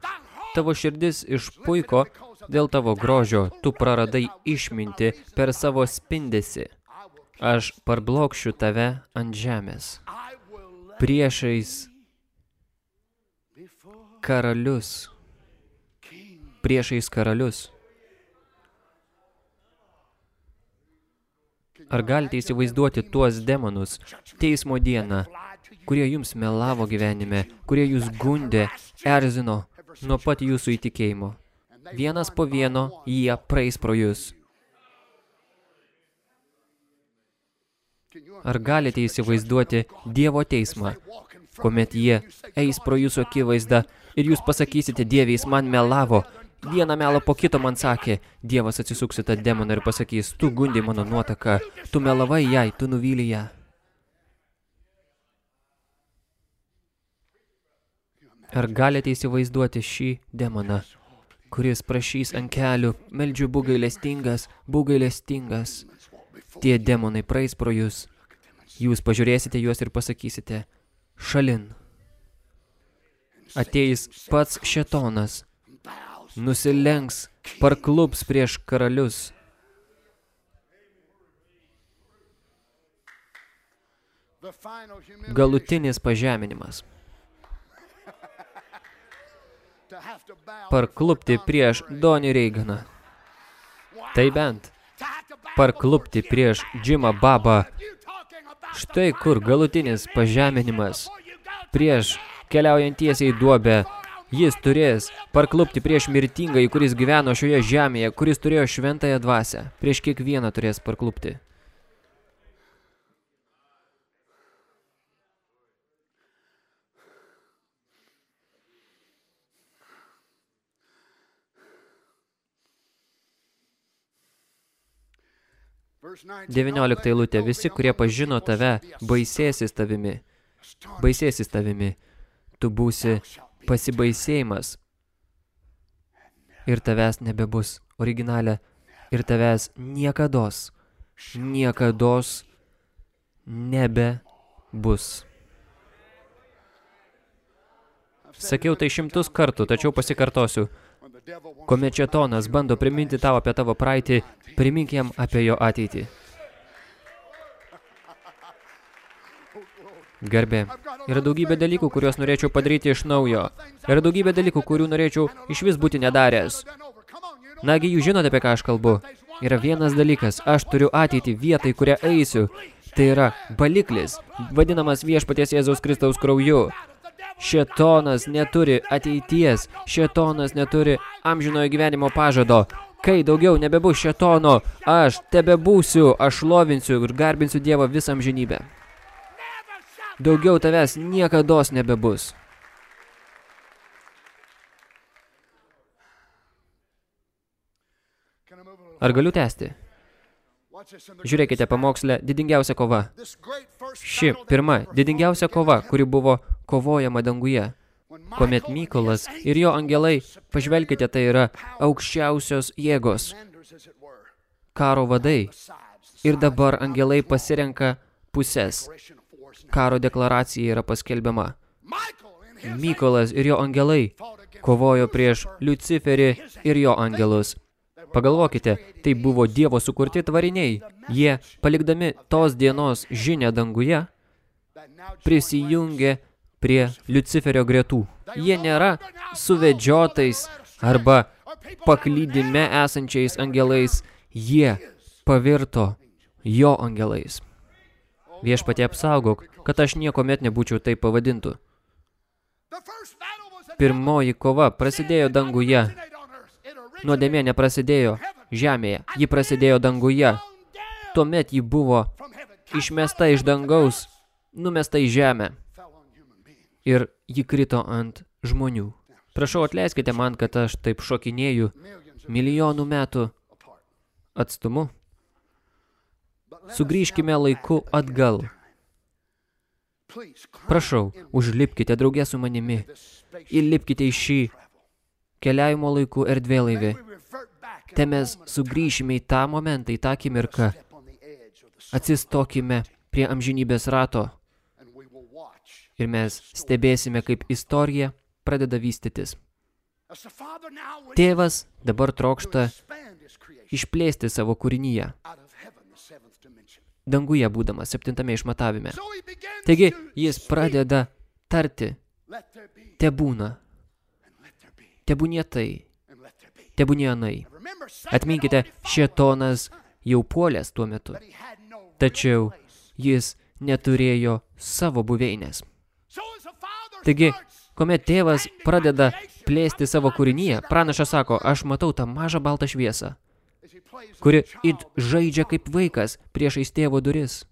Tavo širdis išpuiko dėl tavo grožio, tu praradai išminti per savo spindesi. Aš parblokšiu tave ant žemės. Priešais karalius. Priešais karalius. Ar galite įsivaizduoti tuos demonus teismo dieną, kurie jums melavo gyvenime, kurie jūs gundė, erzino nuo pat jūsų įtikėjimo? Vienas po vieno jie praeis pro jūs. Ar galite įsivaizduoti Dievo teismą, kuomet jie eis pro jūsų akivaizdą ir jūs pasakysite, Dieve, jis man melavo, Vieną melą po kito man sakė, Dievas atsisuks į tą demoną ir pasakys, tu gundi mano nuotaką, tu melavai jai, tu nuvyli ją. Ar galite įsivaizduoti šį demoną, kuris prašys ant kelių, meldžiu būgailestingas, būgailestingas. Tie demonai praeis pro jūs. Jūs pažiūrėsite juos ir pasakysite, šalin. Ateis pats šetonas, nusilenks, parklups prieš karalius. Galutinis pažeminimas. Parklupti prieš Donį Reiganą. Tai bent. Parklupti prieš Džimą Babą. Štai kur galutinis pažeminimas. Prieš keliaujant tiesiai duobę Jis turės parklupti prieš mirtingąjį, kuris gyveno šioje žemėje, kuris turėjo šventąją dvasę. Prieš kiekvieną turės parklupti. Devyniolikta eilutė. Visi, kurie pažino tave, baisėsis tavimi. Baisėsis tavimi. Tu būsi pasibaisėjimas ir tavęs nebebus. Originalė ir tavęs niekados, niekados nebebus. Sakiau tai šimtus kartų, tačiau pasikartosiu. Kuomet Četonas bando priminti tau apie tavo praeitį, primink jam apie jo ateitį. Garbė. Yra daugybė dalykų, kuriuos norėčiau padaryti iš naujo. Yra daugybė dalykų, kurių norėčiau iš vis būti nedaręs. Nagi, jūs žinote, apie ką aš kalbu. Yra vienas dalykas. Aš turiu ateitį vietai, kurią eisiu. Tai yra baliklis, vadinamas viešpaties Jėzaus Kristaus krauju. Šetonas neturi ateities. Šetonas neturi amžinojo gyvenimo pažado. Kai daugiau nebebus šetono, aš tebe būsiu, aš lovinsiu ir garbinsiu Dievą visą amžinybę. Daugiau tavęs niekados nebebus. Ar galiu tęsti? Žiūrėkite pamokslę Didingiausia kova. Ši pirma, didingiausia kova, kuri buvo kovojama danguje. Kuomet Mykolas ir jo angelai, pažvelkite, tai yra aukščiausios jėgos, karo vadai. Ir dabar angelai pasirenka pusės. Karo deklaracija yra paskelbiama. Mykolas ir jo angelai kovojo prieš Luciferį ir jo angelus. Pagalvokite, tai buvo Dievo sukurti tvariniai. Jie, palikdami tos dienos žinę danguje, prisijungė prie Luciferio gretų. Jie nėra suvedžiotais arba paklydime esančiais angelais. Jie pavirto jo angelais. Viešpatie apsaugok, kad aš nieko met nebūčiau taip pavadintų. Pirmoji kova prasidėjo danguje. Nuodėmė neprasidėjo žemėje, ji prasidėjo danguje. Tuomet ji buvo išmesta iš dangaus, numesta į žemę. Ir ji krito ant žmonių. Prašau, atleiskite man, kad aš taip šokinėju milijonų metų atstumu. Sugrįžkime laiku atgal. Prašau, užlipkite draugė su manimi. Įlipkite į šį keliavimo laikų erdvėlaivį. Te mes sugrįšime į tą momentą, į tą akimirką. Atsistokime prie amžinybės rato. Ir mes stebėsime, kaip istorija pradeda vystytis. Tėvas dabar trokšta išplėsti savo kūrinyje, danguje būdamas septintame išmatavime. Taigi jis pradeda tarti, tebūna, tebūnie tai, tebūnie anai. Atminkite, šetonas jau puolęs tuo metu, tačiau jis neturėjo savo buveinės. Taigi, kuomet tėvas pradeda plėsti savo kūrinyje, pranašas sako, aš matau tą mažą baltą šviesą, kuri it žaidžia kaip vaikas priešais tėvo duris.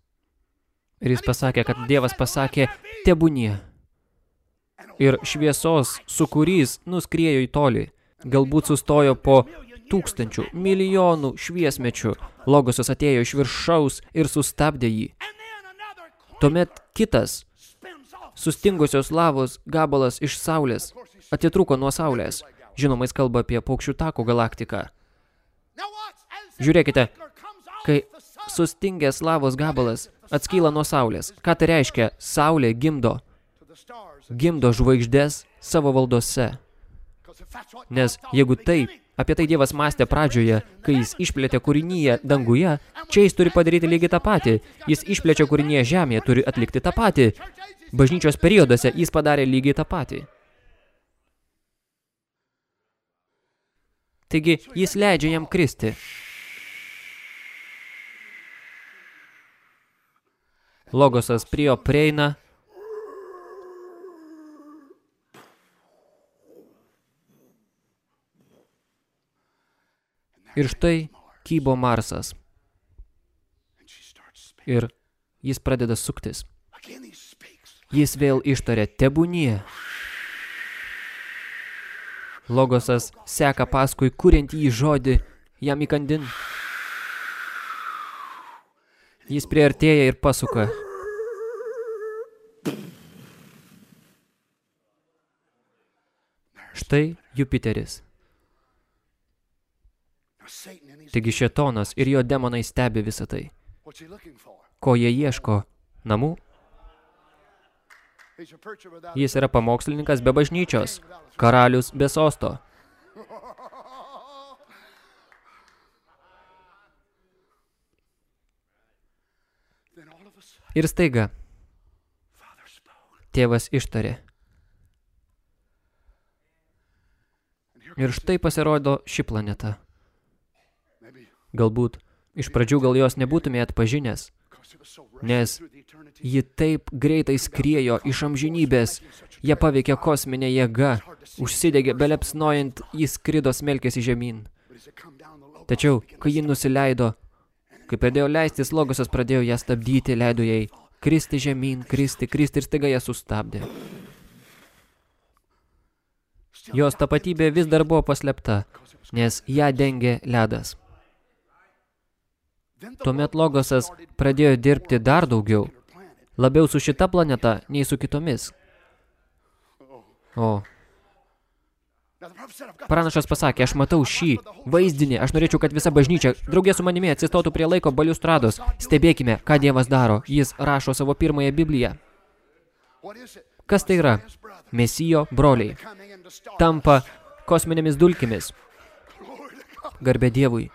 Ir jis pasakė, kad Dievas pasakė, tebūnie. Ir šviesos sukūrys nuskriejo į tolį. Galbūt sustojo po tūkstančių, milijonų šviesmečių. Logosas atėjo iš viršaus ir sustabdė jį. Tuomet kitas sustingusios lavos gabalas iš saulės atitruko nuo saulės. Žinoma, jis kalba apie paukščių tako galaktiką. Žiūrėkite, kai sustingęs lavos gabalas atskyla nuo saulės. Ką tai reiškia? Saulė gimdo. Gimdo žvaigždės savo valdose. Nes jeigu taip, apie tai Dievas mąstė pradžioje, kai jis išplėtė kūrinyje danguje, čia jis turi padaryti lygiai tą patį. Jis išplečia kūrinyje žemėje, turi atlikti tą patį. Bažnyčios perioduose jis padarė lygiai tą patį. Taigi jis leidžia jam kristi. Logosas prie jo prieina. Ir štai kybo Marsas. Ir jis pradeda suktis. Jis vėl ištarė, tebūnie. Logosas seka paskui, kuriant jį žodį, jam įkandin. Jis priartėja ir pasuka. Štai Jupiteris. Taigi šetonas ir jo demonai stebi visą tai. Ko jie ieško? Namų? Jis yra pamokslininkas be bažnyčios, karalius be sosto. Ir staiga, tėvas ištarė. Ir štai pasirodo ši planeta. Galbūt iš pradžių gal jos nebūtumė atpažinęs, nes ji taip greitai skriejo iš amžinybės, ją paveikė kosminė jėga, užsidegė belepsnojant, jis skrido smelkėsi žemyn. Tačiau, kai ji nusileido, kai pradėjo leistis, logosas pradėjo ją stabdyti, leido jai kristi žemyn, kristi, kristi ir staiga ją sustabdė. Jos tapatybė vis dar buvo paslėpta, nes ją dengė ledas. Tuomet Logosas pradėjo dirbti dar daugiau, labiau su šita planeta nei su kitomis. O. Pranašas pasakė, aš matau šį vaizdinį, aš norėčiau, kad visa bažnyčia draugė su manimi atsistotų prie laiko baliustrados. Stebėkime, ką Dievas daro. Jis rašo savo pirmąją Bibliją. Kas tai yra? Mesijo broliai. Tampa kosminėmis dulkėmis. Garbė Dievui.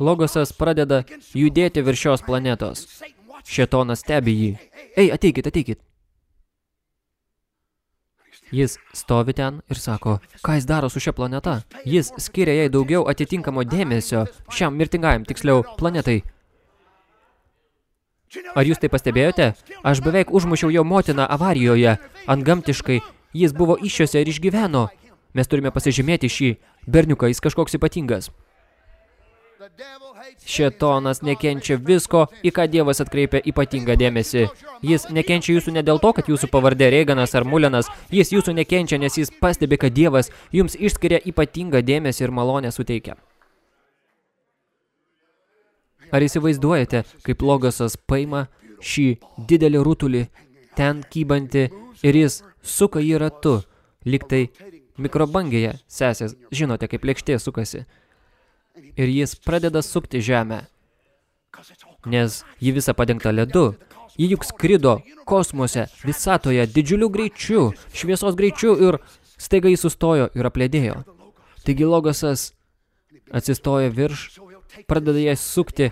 Logosas pradeda judėti virš šios planetos. Šetonas stebi jį. Ei, ateikit, ateikit. Jis stovi ten ir sako, ką jis daro su šia planeta. Jis skiria jai daugiau atitinkamo dėmesio šiam mirtingajam, tiksliau, planetai. Ar jūs tai pastebėjote? Aš beveik užmušiau jo motiną avarijoje. Antgamtiškai jis buvo iššiose ir išgyveno. Mes turime pasižymėti šį berniuką, jis kažkoks ypatingas. Šetonas nekenčia visko, į ką Dievas atkreipia ypatingą dėmesį. Jis nekenčia jūsų ne dėl to, kad jūsų pavardė Reiganas ar Mulenas, jis jūsų nekenčia, nes jis pastebi, kad Dievas jums išskiria ypatingą dėmesį ir malonę suteikia. Ar įsivaizduojate, kaip Logosas paima šį didelį rutulį, ten kybantį, ir jis suka jį ratu, liktai mikrobangėje, sesės, žinote, kaip lėkštė sukasi ir jis pradeda sukti žemę, nes ji visa padengta ledu. Ji juk skrido kosmose, visatoje, didžiuliu greičiu, šviesos greičiu ir staiga jis sustojo ir aplėdėjo. Taigi logosas atsistoja virš, pradeda ją sukti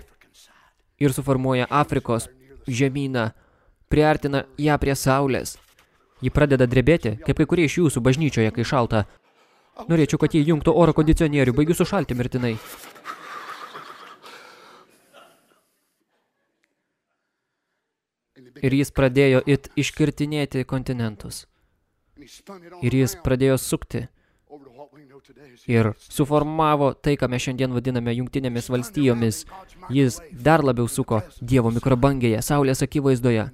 ir suformuoja Afrikos žemyną, priartina ją prie saulės. Ji pradeda drebėti, kaip kai kurie iš jūsų bažnyčioje, kai šalta. Norėčiau, kad jie jungtų oro kondicionierių, baigiu sušalti mirtinai. Ir jis pradėjo it iškirtinėti kontinentus. Ir jis pradėjo sukti. Ir suformavo tai, ką mes šiandien vadiname jungtinėmis valstijomis. Jis dar labiau suko Dievo mikrobangėje, Saulės akivaizdoje.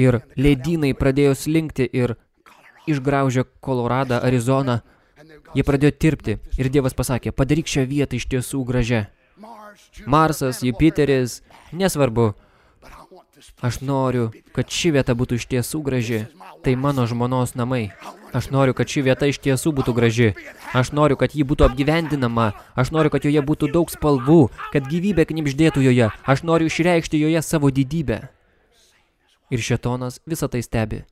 Ir ledynai pradėjo slinkti ir išgraužė Koloradą, Arizoną. Jie pradėjo tirpti ir Dievas pasakė, padaryk šią vietą iš tiesų gražią. Marsas, Jupiteris, nesvarbu. Aš noriu, kad ši vieta būtų iš tiesų graži. Tai mano žmonos namai. Aš noriu, kad ši vieta iš tiesų būtų graži. Aš noriu, kad ji būtų apgyvendinama. Aš noriu, kad joje būtų daug spalvų, kad gyvybė knipždėtų joje. Aš noriu išreikšti joje savo didybę. Ir šetonas visą tai stebi.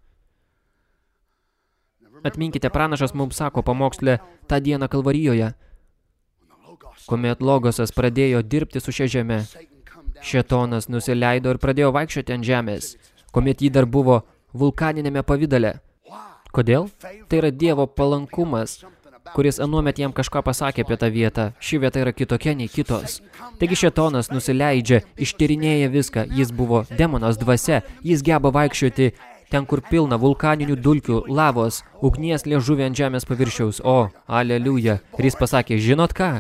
Atminkite, pranašas mums sako pamokslė tą dieną Kalvarijoje, kuomet Logosas pradėjo dirbti su šia žeme. Šetonas nusileido ir pradėjo vaikščioti ant žemės, kuomet jį dar buvo vulkaninėme pavydale. Kodėl? Tai yra Dievo palankumas, kuris anuomet jam kažką pasakė apie tą vietą. Ši vieta yra kitokia nei kitos. Taigi šetonas nusileidžia, ištyrinėja viską. Jis buvo demonas dvasia, jis geba vaikščioti ten, kur pilna vulkaninių dulkių, lavos, ugnies liežuvė ant žemės paviršiaus. O, aleliuja. Ir jis pasakė, žinot ką?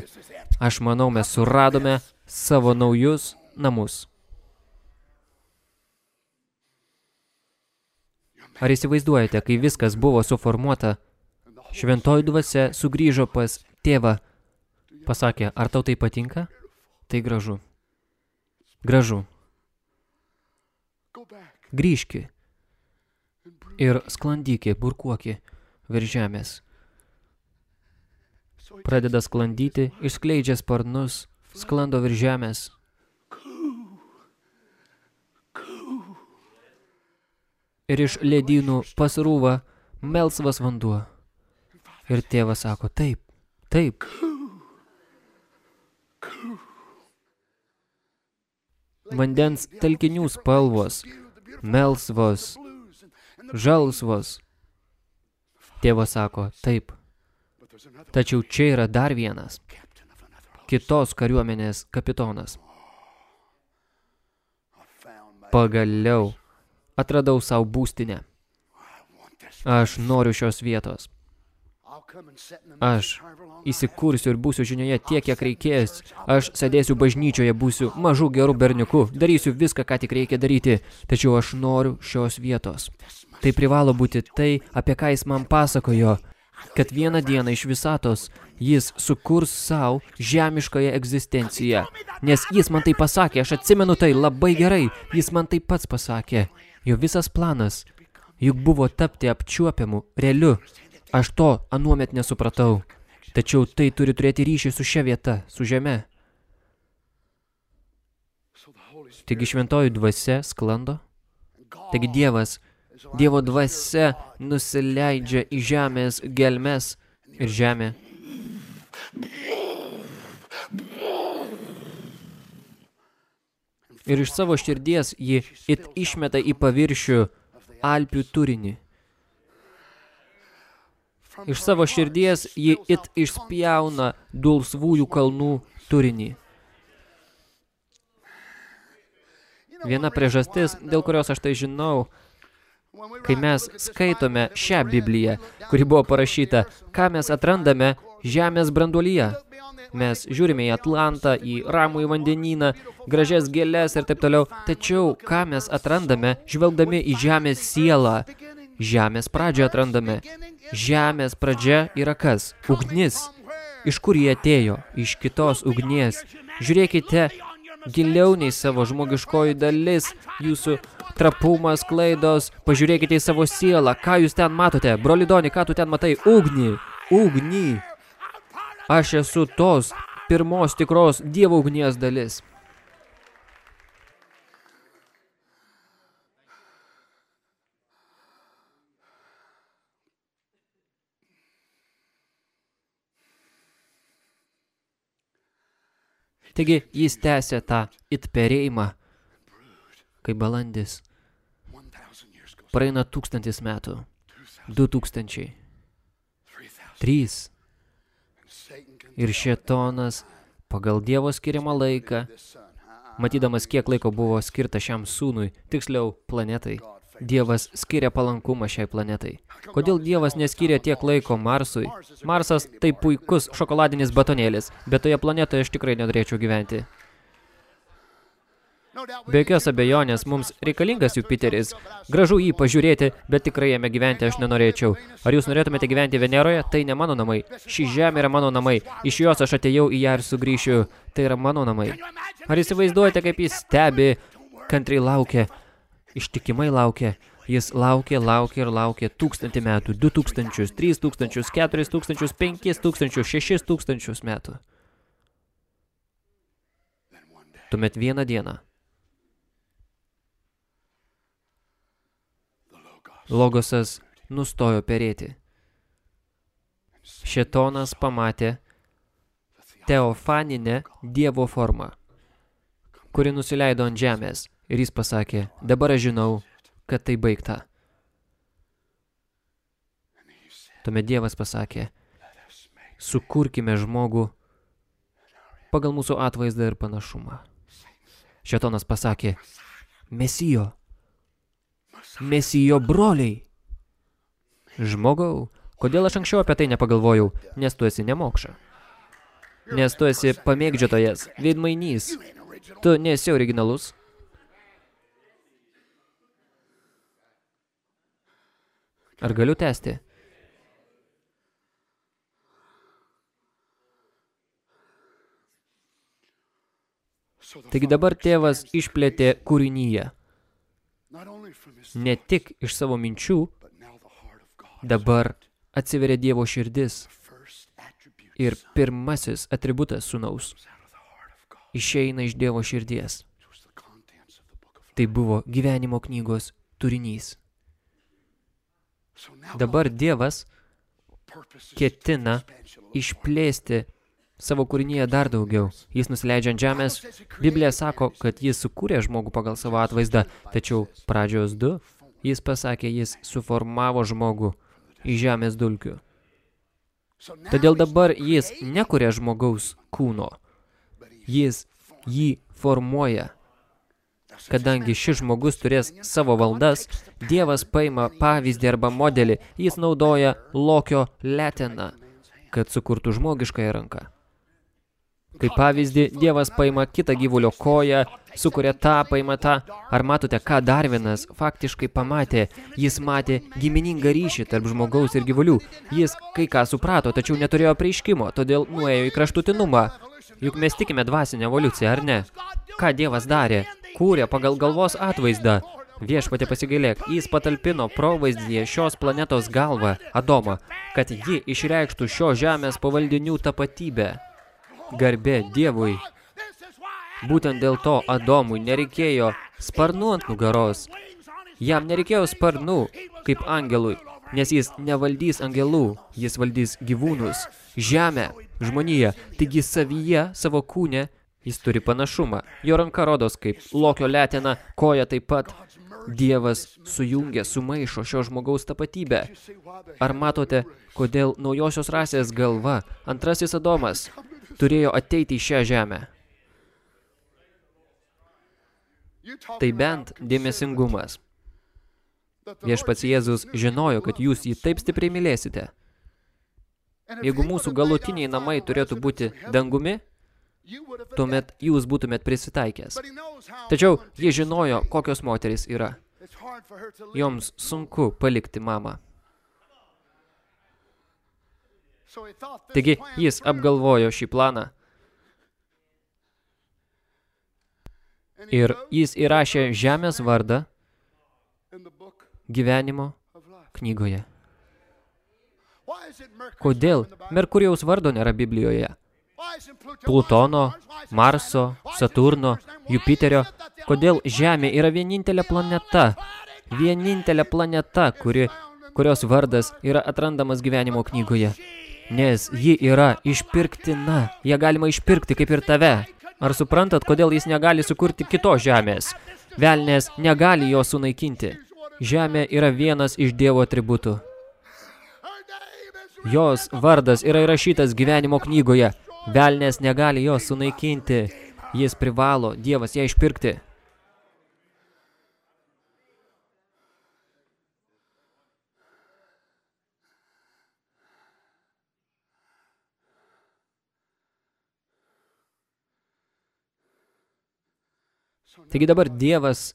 Aš manau, mes suradome savo naujus namus. Ar įsivaizduojate, kai viskas buvo suformuota, šventoji dvasia sugrįžo pas tėvą, pasakė, ar tau tai patinka? Tai gražu. Gražu. Grįžki ir sklandykį, burkuokį virš žemės. Pradeda sklandyti, išskleidžia sparnus, sklando virš žemės. Ir iš ledynų pasrūva melsvas vanduo. Ir tėvas sako, taip, taip. Vandens telkinių spalvos, melsvos, žalsvos. Tėvas sako, taip. Tačiau čia yra dar vienas. Kitos kariuomenės kapitonas. Pagaliau atradau savo būstinę. Aš noriu šios vietos. Aš įsikursiu ir būsiu žinioje tiek, kiek reikės. Aš sėdėsiu bažnyčioje, būsiu mažų gerų berniukų, darysiu viską, ką tik reikia daryti, tačiau aš noriu šios vietos. Tai privalo būti tai, apie ką jis man pasakojo, kad vieną dieną iš visatos jis sukurs savo žemiškąją egzistenciją. Nes jis man tai pasakė, aš atsimenu tai labai gerai, jis man tai pats pasakė. Jo visas planas juk buvo tapti apčiuopiamu, realiu. Aš to anuomet nesupratau. Tačiau tai turi turėti ryšį su šia vieta, su žeme. Taigi šventoji dvasia sklando. Taigi Dievas, Dievo dvasia nusileidžia į žemės gelmes ir žemė. Ir iš savo širdies ji it išmeta į paviršių Alpių turinį. Iš savo širdies ji it išspjauna dulsvųjų kalnų turinį. Viena priežastis, dėl kurios aš tai žinau, kai mes skaitome šią Bibliją, kuri buvo parašyta, ką mes atrandame Žemės branduolyje. Mes žiūrime į Atlantą, į ramų į vandenyną, gražias gėlės ir taip toliau. Tačiau, ką mes atrandame, žvelgdami į Žemės sielą? Žemės pradžią atrandame. Žemės pradžia yra kas? Ugnis. Iš kur jie atėjo? Iš kitos ugnies. Žiūrėkite giliau nei savo žmogiškoji dalis, jūsų trapumas, klaidos. Pažiūrėkite į savo sielą. Ką jūs ten matote? Brolidoni, ką tu ten matai? Ugnį. Ugnį. Aš esu tos pirmos tikros Dievo ugnies dalis. Taigi jis tęsė tą itperėjimą, kai balandis praeina tūkstantis metų, du tūkstančiai, trys. Ir šetonas pagal Dievo skiriamą laiką, matydamas kiek laiko buvo skirta šiam sūnui, tiksliau planetai, Dievas skiria palankumą šiai planetai. Kodėl Dievas neskiria tiek laiko Marsui? Marsas tai puikus šokoladinis batonėlis, bet toje planetoje aš tikrai nenorėčiau gyventi. Be jokios abejonės, mums reikalingas Jupiteris. Gražu jį pažiūrėti, bet tikrai jame gyventi aš nenorėčiau. Ar jūs norėtumėte gyventi Veneroje? Tai ne mano namai. Ši žemė yra mano namai. Iš jos aš atėjau į ją ir sugrįšiu. Tai yra mano namai. Ar įsivaizduojate, kaip jis stebi, kantriai laukia, ištikimai laukia. Jis laukė, laukė ir laukė tūkstantį metų, du tūkstančius, trys tūkstančius, keturis tūkstančius, penkis tūkstančius, šešis tūkstančius metų. Tuomet vieną dieną Logosas nustojo perėti. Šetonas pamatė teofaninę Dievo formą, kuri nusileido ant žemės ir jis pasakė, dabar aš žinau, kad tai baigta. Tuomet Dievas pasakė, sukurkime žmogų pagal mūsų atvaizdą ir panašumą. Šetonas pasakė, Mesijo, Mesijo broliai. Žmogau, kodėl aš anksčiau apie tai nepagalvojau, nes tu esi nemokša. Nes tu esi pamėgdžiotojas, veidmainys. Tu nesi originalus. Ar galiu tęsti? Taigi dabar tėvas išplėtė kūrinyje. Ne tik iš savo minčių, dabar atsiveria Dievo širdis ir pirmasis atributas sunaus išeina iš Dievo širdies. Tai buvo gyvenimo knygos turinys. Dabar Dievas ketina išplėsti savo kūrinyje dar daugiau. Jis nusileidžia ant žemės. Biblija sako, kad jis sukūrė žmogų pagal savo atvaizdą, tačiau pradžios du, jis pasakė, jis suformavo žmogų į žemės dulkių. Todėl dabar jis nekuria žmogaus kūno. Jis jį formuoja. Kadangi šis žmogus turės savo valdas, Dievas paima pavyzdį arba modelį, jis naudoja lokio leteną, kad sukurtų žmogiškąją ranką. Kaip pavyzdį, Dievas paima kitą gyvulio koją, sukuria tą, paima tą. Ar matote, ką Darvinas faktiškai pamatė? Jis matė giminingą ryšį tarp žmogaus ir gyvulių. Jis kai ką suprato, tačiau neturėjo prieiškimo, todėl nuėjo į kraštutinumą. Juk mes tikime dvasinę evoliuciją, ar ne? Ką Dievas darė? Kūrė pagal galvos atvaizdą. Viešpatė pasigailėk, jis patalpino provaizdyje šios planetos galvą, Adomą, kad ji išreikštų šio žemės pavaldinių tapatybę. Garbė Dievui. Būtent dėl to Adomui nereikėjo sparnų ant nugaros. Jam nereikėjo sparnų, kaip angelui, nes jis nevaldys angelų, jis valdys gyvūnus, žemę, žmoniją, taigi savyje, savo kūne, jis turi panašumą. Jo ranka rodos kaip lokio letina, koja taip pat. Dievas sujungia, sumaišo šio žmogaus tapatybę. Ar matote, kodėl naujosios rasės galva, antrasis Adomas, turėjo ateiti į šią žemę? Tai bent dėmesingumas. Viešpats Jėzus žinojo, kad jūs jį taip stipriai mylėsite. Jeigu mūsų galutiniai namai turėtų būti dangumi, tuomet jūs būtumėt prisitaikęs. Tačiau jie žinojo, kokios moteris yra. Joms sunku palikti mamą. Taigi jis apgalvojo šį planą. Ir jis įrašė žemės vardą gyvenimo knygoje. Kodėl Merkurijaus vardo nėra Biblijoje? Plutono, Marso, Saturno, Jupiterio. Kodėl Žemė yra vienintelė planeta? Vienintelė planeta, kuri, kurios vardas yra atrandamas gyvenimo knygoje. Nes ji yra išpirktina. Ją galima išpirkti kaip ir tave. Ar suprantat, kodėl jis negali sukurti kitos žemės? Velnės negali jo sunaikinti. Žemė yra vienas iš Dievo atributų. Jos vardas yra įrašytas gyvenimo knygoje. Velnės negali jos sunaikinti. Jis privalo, Dievas ją išpirkti. Taigi dabar Dievas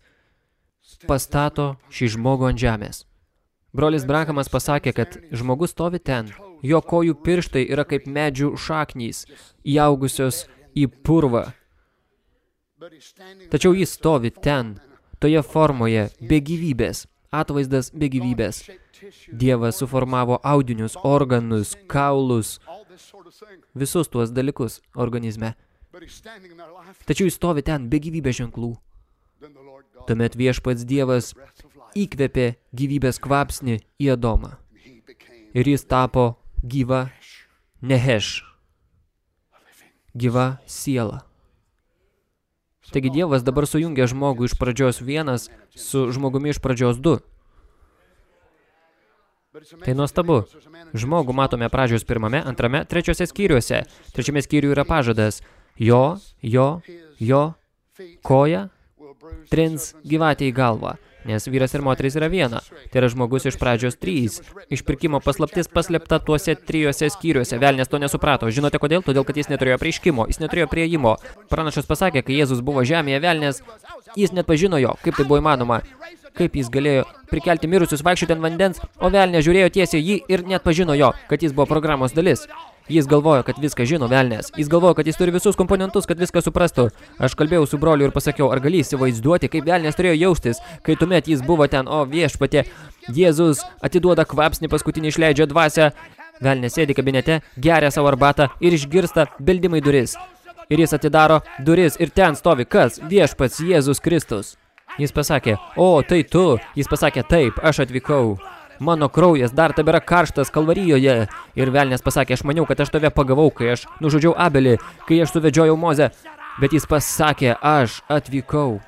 pastato šį žmogų ant žemės. Brolis Brankamas pasakė, kad žmogus stovi ten. Jo kojų pirštai yra kaip medžių šaknys, įaugusios į purvą. Tačiau jis stovi ten, toje formoje, be gyvybės, atvaizdas be gyvybės. Dievas suformavo audinius, organus, kaulus, visus tuos dalykus organizme. Tačiau jis stovi ten be gyvybės ženklų. Tuomet viešpats Dievas įkvėpė gyvybės kvapsnį į Adomą. Ir jis tapo gyva neheš, gyva siela. Taigi Dievas dabar sujungia žmogų iš pradžios vienas su žmogumi iš pradžios du. Tai nuostabu. Žmogų matome pradžios pirmame, antrame, trečiose skyriuose. Trečiame skyriuje yra pažadas. Jo, jo, jo, koja trins gyvatė į galvą, nes vyras ir moteris yra viena. Tai yra žmogus iš pradžios trys. Išpirkimo paslaptis paslėpta tuose trijuose skyriuose. Velnės to nesuprato. Žinote kodėl? Todėl, kad jis neturėjo prieiškimo, jis neturėjo prieimo. Pranašas pasakė, kai Jėzus buvo žemėje, velnės, jis net pažino jo, kaip tai buvo įmanoma. Kaip jis galėjo prikelti mirusius vaikščioti ant vandens, o velnė žiūrėjo tiesiai jį ir net pažino jo, kad jis buvo programos dalis. Jis galvojo, kad viską žino velnės. Jis galvojo, kad jis turi visus komponentus, kad viską suprastų. Aš kalbėjau su broliu ir pasakiau, ar gali įsivaizduoti, kaip velnės turėjo jaustis, kai tuomet jis buvo ten, o viešpatė, Jėzus atiduoda kvapsnį, paskutinį išleidžia dvasę. Velnės sėdi kabinete, geria savo arbatą ir išgirsta beldimai duris. Ir jis atidaro duris ir ten stovi kas? Viešpats Jėzus Kristus. Jis pasakė, o, tai tu. Jis pasakė, taip, aš atvykau. Mano kraujas dar tebėra karštas kalvarijoje. Ir velnės pasakė, aš maniau, kad aš tave pagavau, kai aš nužudžiau Abelį, kai aš suvedžiojau Mozę. Bet jis pasakė, aš atvykau.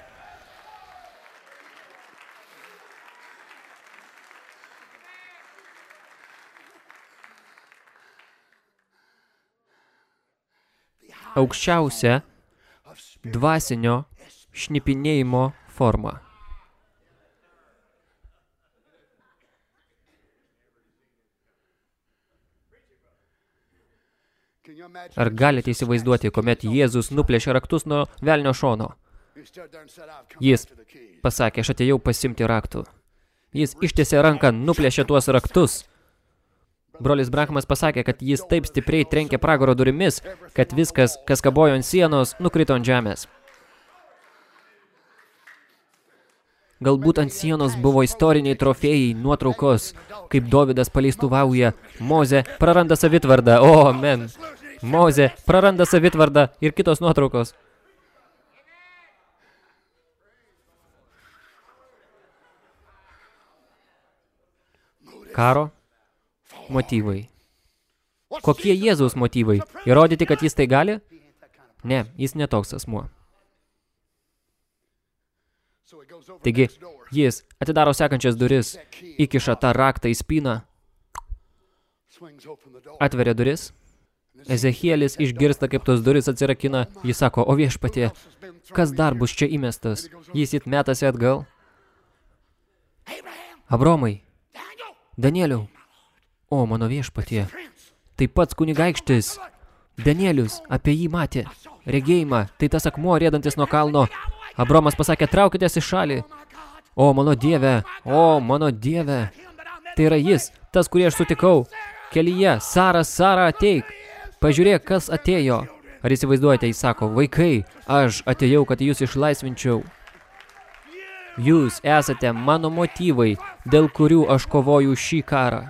Aukščiausia dvasinio šnipinėjimo forma. Ar galite įsivaizduoti, kuomet Jėzus nuplėšė raktus nuo velnio šono? Jis pasakė, aš atėjau pasimti raktų. Jis ištiesė ranką, nuplėšė tuos raktus. Brolis Brahmas pasakė, kad jis taip stipriai trenkė pragaro durimis, kad viskas, kas kabojo ant sienos, nukrito ant žemės. Galbūt ant sienos buvo istoriniai trofėjai, nuotraukos, kaip Dovydas paleistuvauja. Moze praranda savitvardą. O, men. Moze praranda savitvardą ir kitos nuotraukos. Karo motyvai. Kokie Jėzaus motyvai? Įrodyti, kad jis tai gali? Ne, jis netoks asmuo. Taigi, jis atidaro sekančias duris, įkiša tą raktą į spyną, atveria duris. Ezekielis išgirsta, kaip tos duris atsirakina. Jis sako, o viešpatie, kas dar bus čia įmestas? Jis it metasi atgal. Abromai, Danieliau, o mano viešpatie, tai pats kunigaikštis. Danielius apie jį matė. Regėjimą, tai tas akmuo rėdantis nuo kalno. Abromas pasakė, traukitės į šalį. O mano dieve, o mano dieve. Tai yra jis, tas, kurį aš sutikau. Kelyje, Sara, Sara, ateik. Pažiūrėk, kas atėjo. Ar įsivaizduojate, jis sako, vaikai, aš atėjau, kad jūs išlaisvinčiau. Jūs esate mano motyvai, dėl kurių aš kovoju šį karą.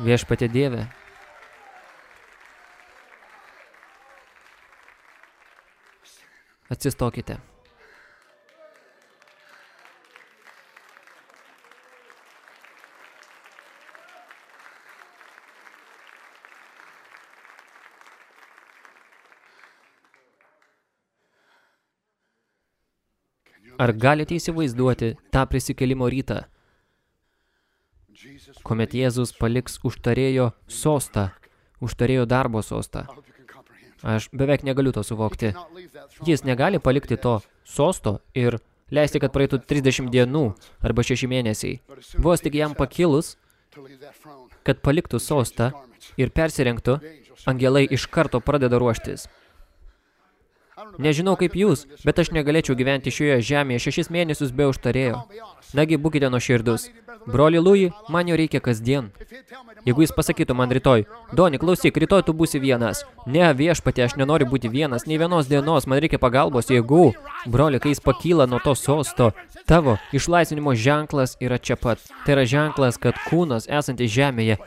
Viešpatė Dieve. Atsistokite. Ar galite įsivaizduoti tą prisikelimo rytą, kuomet Jėzus paliks užtarėjo sostą, užtarėjo darbo sostą? Aš beveik negaliu to suvokti. Jis negali palikti to sosto ir leisti, kad praeitų 30 dienų arba 6 mėnesiai. Vos tik jam pakilus, kad paliktų sostą ir persirengtų, angelai iš karto pradeda ruoštis. Nežinau kaip jūs, bet aš negalėčiau gyventi šioje žemėje šešis mėnesius be užtarėjo. Nagi, būkite nuo širdus. Broli Lui, man jo reikia kasdien. Jeigu jis pasakytų man rytoj, Doni, klausyk, rytoj tu būsi vienas. Ne, viešpatė, aš nenoriu būti vienas, nei vienos dienos, man reikia pagalbos jėgų. Broli, kai jis pakyla nuo to sosto, tavo išlaisvinimo ženklas yra čia pat. Tai yra ženklas, kad kūnas esantis žemėje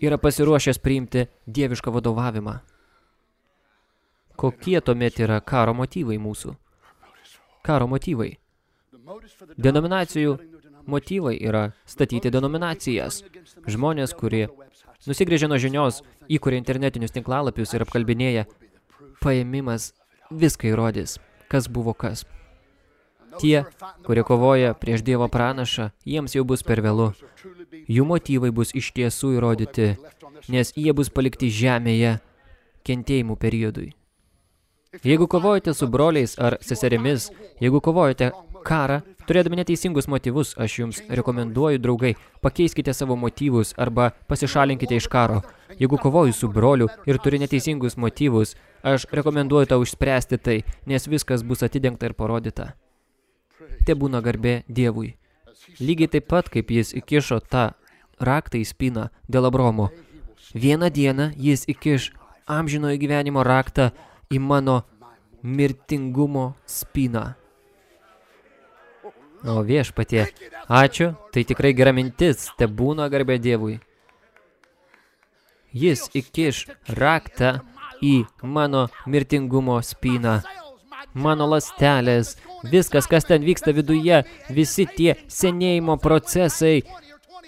yra pasiruošęs priimti dievišką vadovavimą. Kokie tuomet yra karo motyvai mūsų? Karo motyvai. Denominacijų motyvai yra statyti denominacijas. Žmonės, kurie nusigrėžė nuo žinios, įkuria internetinius tinklalapius ir apkalbinėja, paėmimas viską įrodys, kas buvo kas. Tie, kurie kovoja prieš Dievo pranašą, jiems jau bus per vėlu. Jų motyvai bus iš tiesų įrodyti, nes jie bus palikti žemėje kentėjimų periodui. Jeigu kovojate su broliais ar seserimis, jeigu kovojate karą, turėdami neteisingus motyvus, aš jums rekomenduoju, draugai, pakeiskite savo motyvus arba pasišalinkite iš karo. Jeigu kovoju su broliu ir turi neteisingus motyvus, aš rekomenduoju tau išspręsti tai, nes viskas bus atidengta ir parodyta. Te būna garbė Dievui. Lygiai taip pat, kaip jis įkišo tą raktą į spyną dėl Abromo. Vieną dieną jis įkiš amžinojo gyvenimo raktą į mano mirtingumo spyną. O viešpatie, ačiū, tai tikrai gera mintis, te būna garbė Dievui. Jis įkiš raktą į mano mirtingumo spyną. Mano lastelės, viskas, kas ten vyksta viduje, visi tie senėjimo procesai,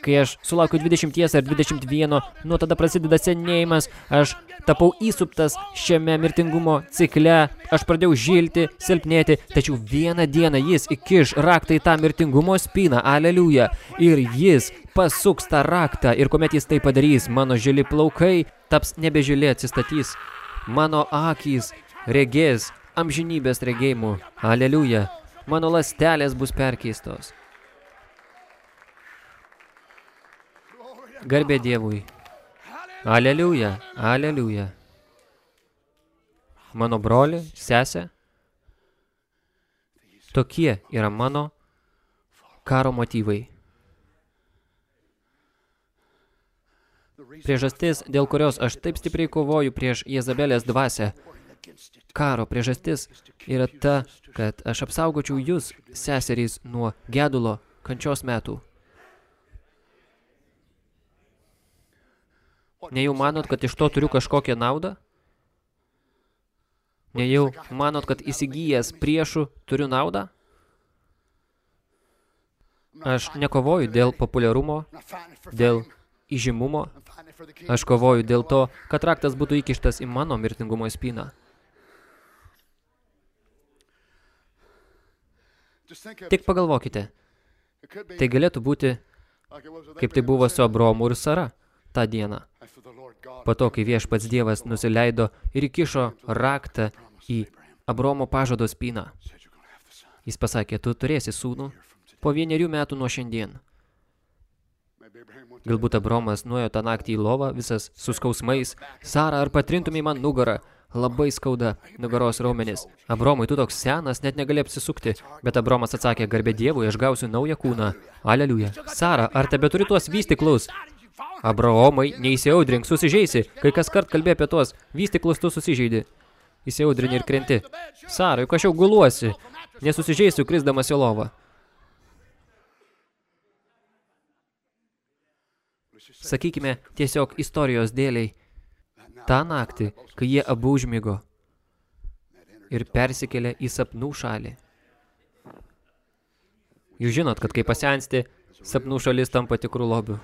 kai aš sulaukiu 20 ar 21, nuo tada prasideda senėjimas, aš tapau įsuptas šiame mirtingumo cikle, aš pradėjau žilti, silpnėti, tačiau vieną dieną jis įkiš raktą į tą mirtingumo spyną, aleliuja, ir jis pasuks tą raktą, ir kuomet jis tai padarys, mano žili plaukai taps nebežili atsistatys, mano akys regės amžinybės regėjimų, aleliuja, mano lastelės bus perkeistos. Garbė Dievui. Aleliuja, aleliuja. Mano broli, sesė, tokie yra mano karo motyvai. Priežastis, dėl kurios aš taip stipriai kovoju prieš Jezabelės dvasę, karo priežastis yra ta, kad aš apsaugočiau jūs, seserys, nuo gedulo kančios metų. Nejau manot, kad iš to turiu kažkokią naudą? Nejau manot, kad įsigijęs priešų turiu naudą? Aš nekovoju dėl populiarumo, dėl įžymumo. Aš kovoju dėl to, kad raktas būtų įkištas į mano mirtingumo spyną. Tik pagalvokite, tai galėtų būti, kaip tai buvo su Abromu ir Sara tą dieną. Po to, kai viešpats Dievas nusileido ir įkišo raktą į Abromo pažado spyną. Jis pasakė, tu turėsi sūnų po vienerių metų nuo šiandien. Galbūt Abromas nuėjo tą naktį į lovą, visas su skausmais. Sara, ar patrintumai man nugarą? Labai skauda nugaros raumenis. Abromui, tu toks senas, net negali apsisukti. Bet Abromas atsakė, garbė Dievui, aš gausiu naują kūną. Aleliuja. Sara, ar tebe turi tuos vystiklus? Abraomai, neįsiaudrink, susižeisi. Kai kas kart kalbė apie tuos vystiklus, tu susižeidi. Įsiaudrini ir krenti. Sara, juk aš jau guluosi. Nesusižeisiu, krisdamas į lovą. Sakykime, tiesiog istorijos dėliai. Ta naktį, kai jie abu užmigo ir persikėlė į sapnų šalį. Jūs žinot, kad kai pasensti, sapnų šalis tampa tikrų lobių.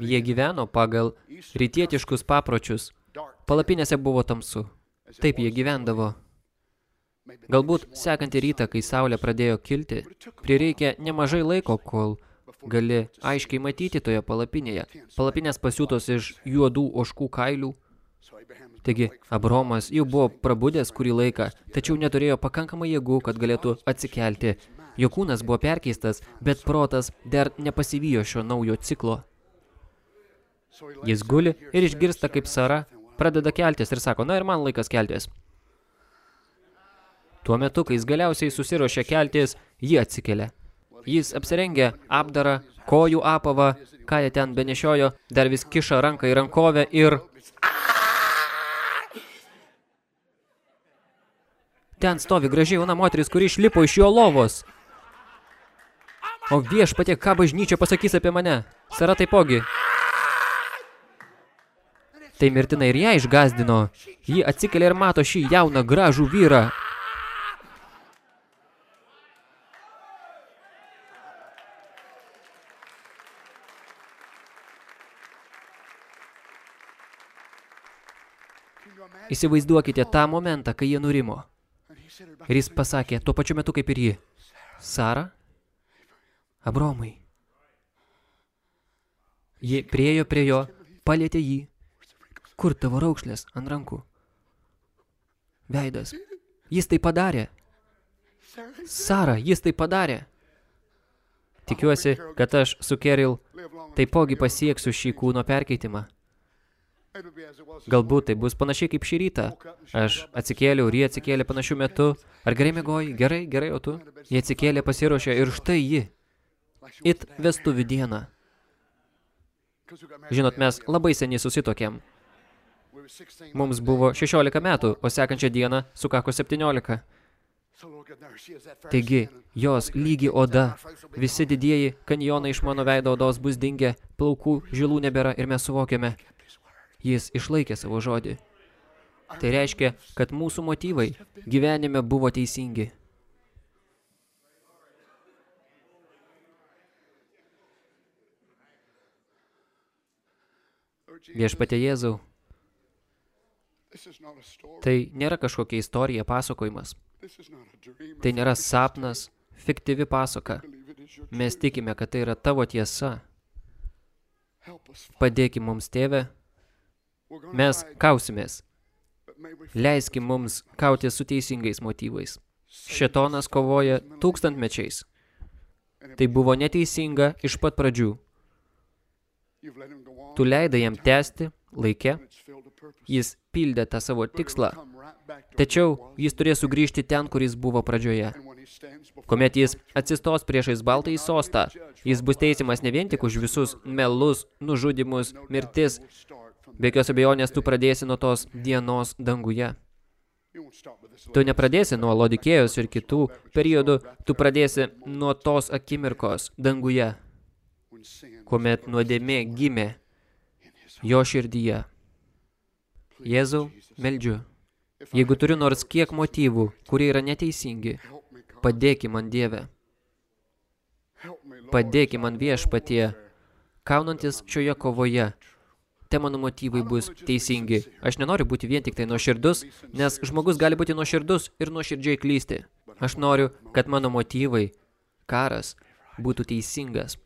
Jie gyveno pagal rytietiškus papročius. Palapinėse buvo tamsu. Taip jie gyvendavo. Galbūt sekantį rytą, kai saulė pradėjo kilti, prireikė nemažai laiko, kol gali aiškiai matyti toje palapinėje. Palapinės pasiūtos iš juodų oškų kailių. Taigi, Abromas jau buvo prabudęs kurį laiką, tačiau neturėjo pakankamai jėgų, kad galėtų atsikelti. Jo kūnas buvo perkeistas, bet protas dar nepasivijo šio naujo ciklo. Jis guli ir išgirsta, kaip Sara pradeda keltis ir sako, na ir man laikas keltis. Tuo metu, kai jis galiausiai susiruošė keltis, jį atsikelia. Jis apsirengė apdarą, kojų apavą, ką jie ten benešiojo, dar vis kiša ranką į rankovę ir... Ten stovi gražiai jauna moteris, kuri išlipo iš jo lovos. O viešpatie, ką bažnyčia pasakys apie mane? Sara taipogi. Tai mirtinai ir ją išgazdino. Ji atsikelia ir mato šį jauną gražų vyrą. Įsivaizduokite tą momentą, kai jie nurimo. Ir jis pasakė, tuo pačiu metu kaip ir ji. Sara? Abromai. Ji priejo prie jo, palėtė jį. Kur tavo raukšlės ant rankų? Veidas. Jis tai padarė. Sara, jis tai padarė. Tikiuosi, kad aš su Keril taipogi pasieksiu šį kūno perkeitimą. Galbūt tai bus panašiai kaip šį rytą. Aš atsikėliau ir jie atsikėlė panašių metu. Ar gerai mėgoji? Gerai, gerai, o tu? Jie atsikėlė, pasiruošė ir štai ji. It vestuvių dieną. Žinot, mes labai seniai susitokėm. Mums buvo 16 metų, o sekančią dieną sukako 17. Taigi, jos lygi oda, visi didieji kanjonai iš mano veido odos bus dingę, plaukų žilų nebėra ir mes suvokiame, Jis išlaikė savo žodį. Tai reiškia, kad mūsų motyvai gyvenime buvo teisingi. Viešpatė Jėzau, tai nėra kažkokia istorija, pasakojimas. Tai nėra sapnas, fiktyvi pasoka. Mes tikime, kad tai yra tavo tiesa. Padėki mums, tėve, Mes kausimės. Leiskim mums kauti su teisingais motyvais. Šetonas kovoja tūkstantmečiais. Tai buvo neteisinga iš pat pradžių. Tu leidai jam tęsti laike, jis pildė tą savo tikslą, Tačiau jis turės sugrįžti ten, kur jis buvo pradžioje. Kuomet jis atsistos priešais baltąjį sostą, jis bus teisiamas ne vien tik už visus melus, nužudimus, mirtis. Be jokios abejonės tu pradėsi nuo tos dienos danguje. Tu nepradėsi nuo Lodikėjos ir kitų periodų, tu pradėsi nuo tos akimirkos danguje, kuomet nuodėmė gimė jo širdyje. Jėzau, meldžiu, jeigu turiu nors kiek motyvų, kurie yra neteisingi, padėki man Dieve. Padėki man viešpatie, kaunantis šioje kovoje, te mano motyvai bus teisingi. Aš nenoriu būti vien tik tai nuoširdus, nes žmogus gali būti nuoširdus ir nuoširdžiai klysti. Aš noriu, kad mano motyvai, karas, būtų teisingas.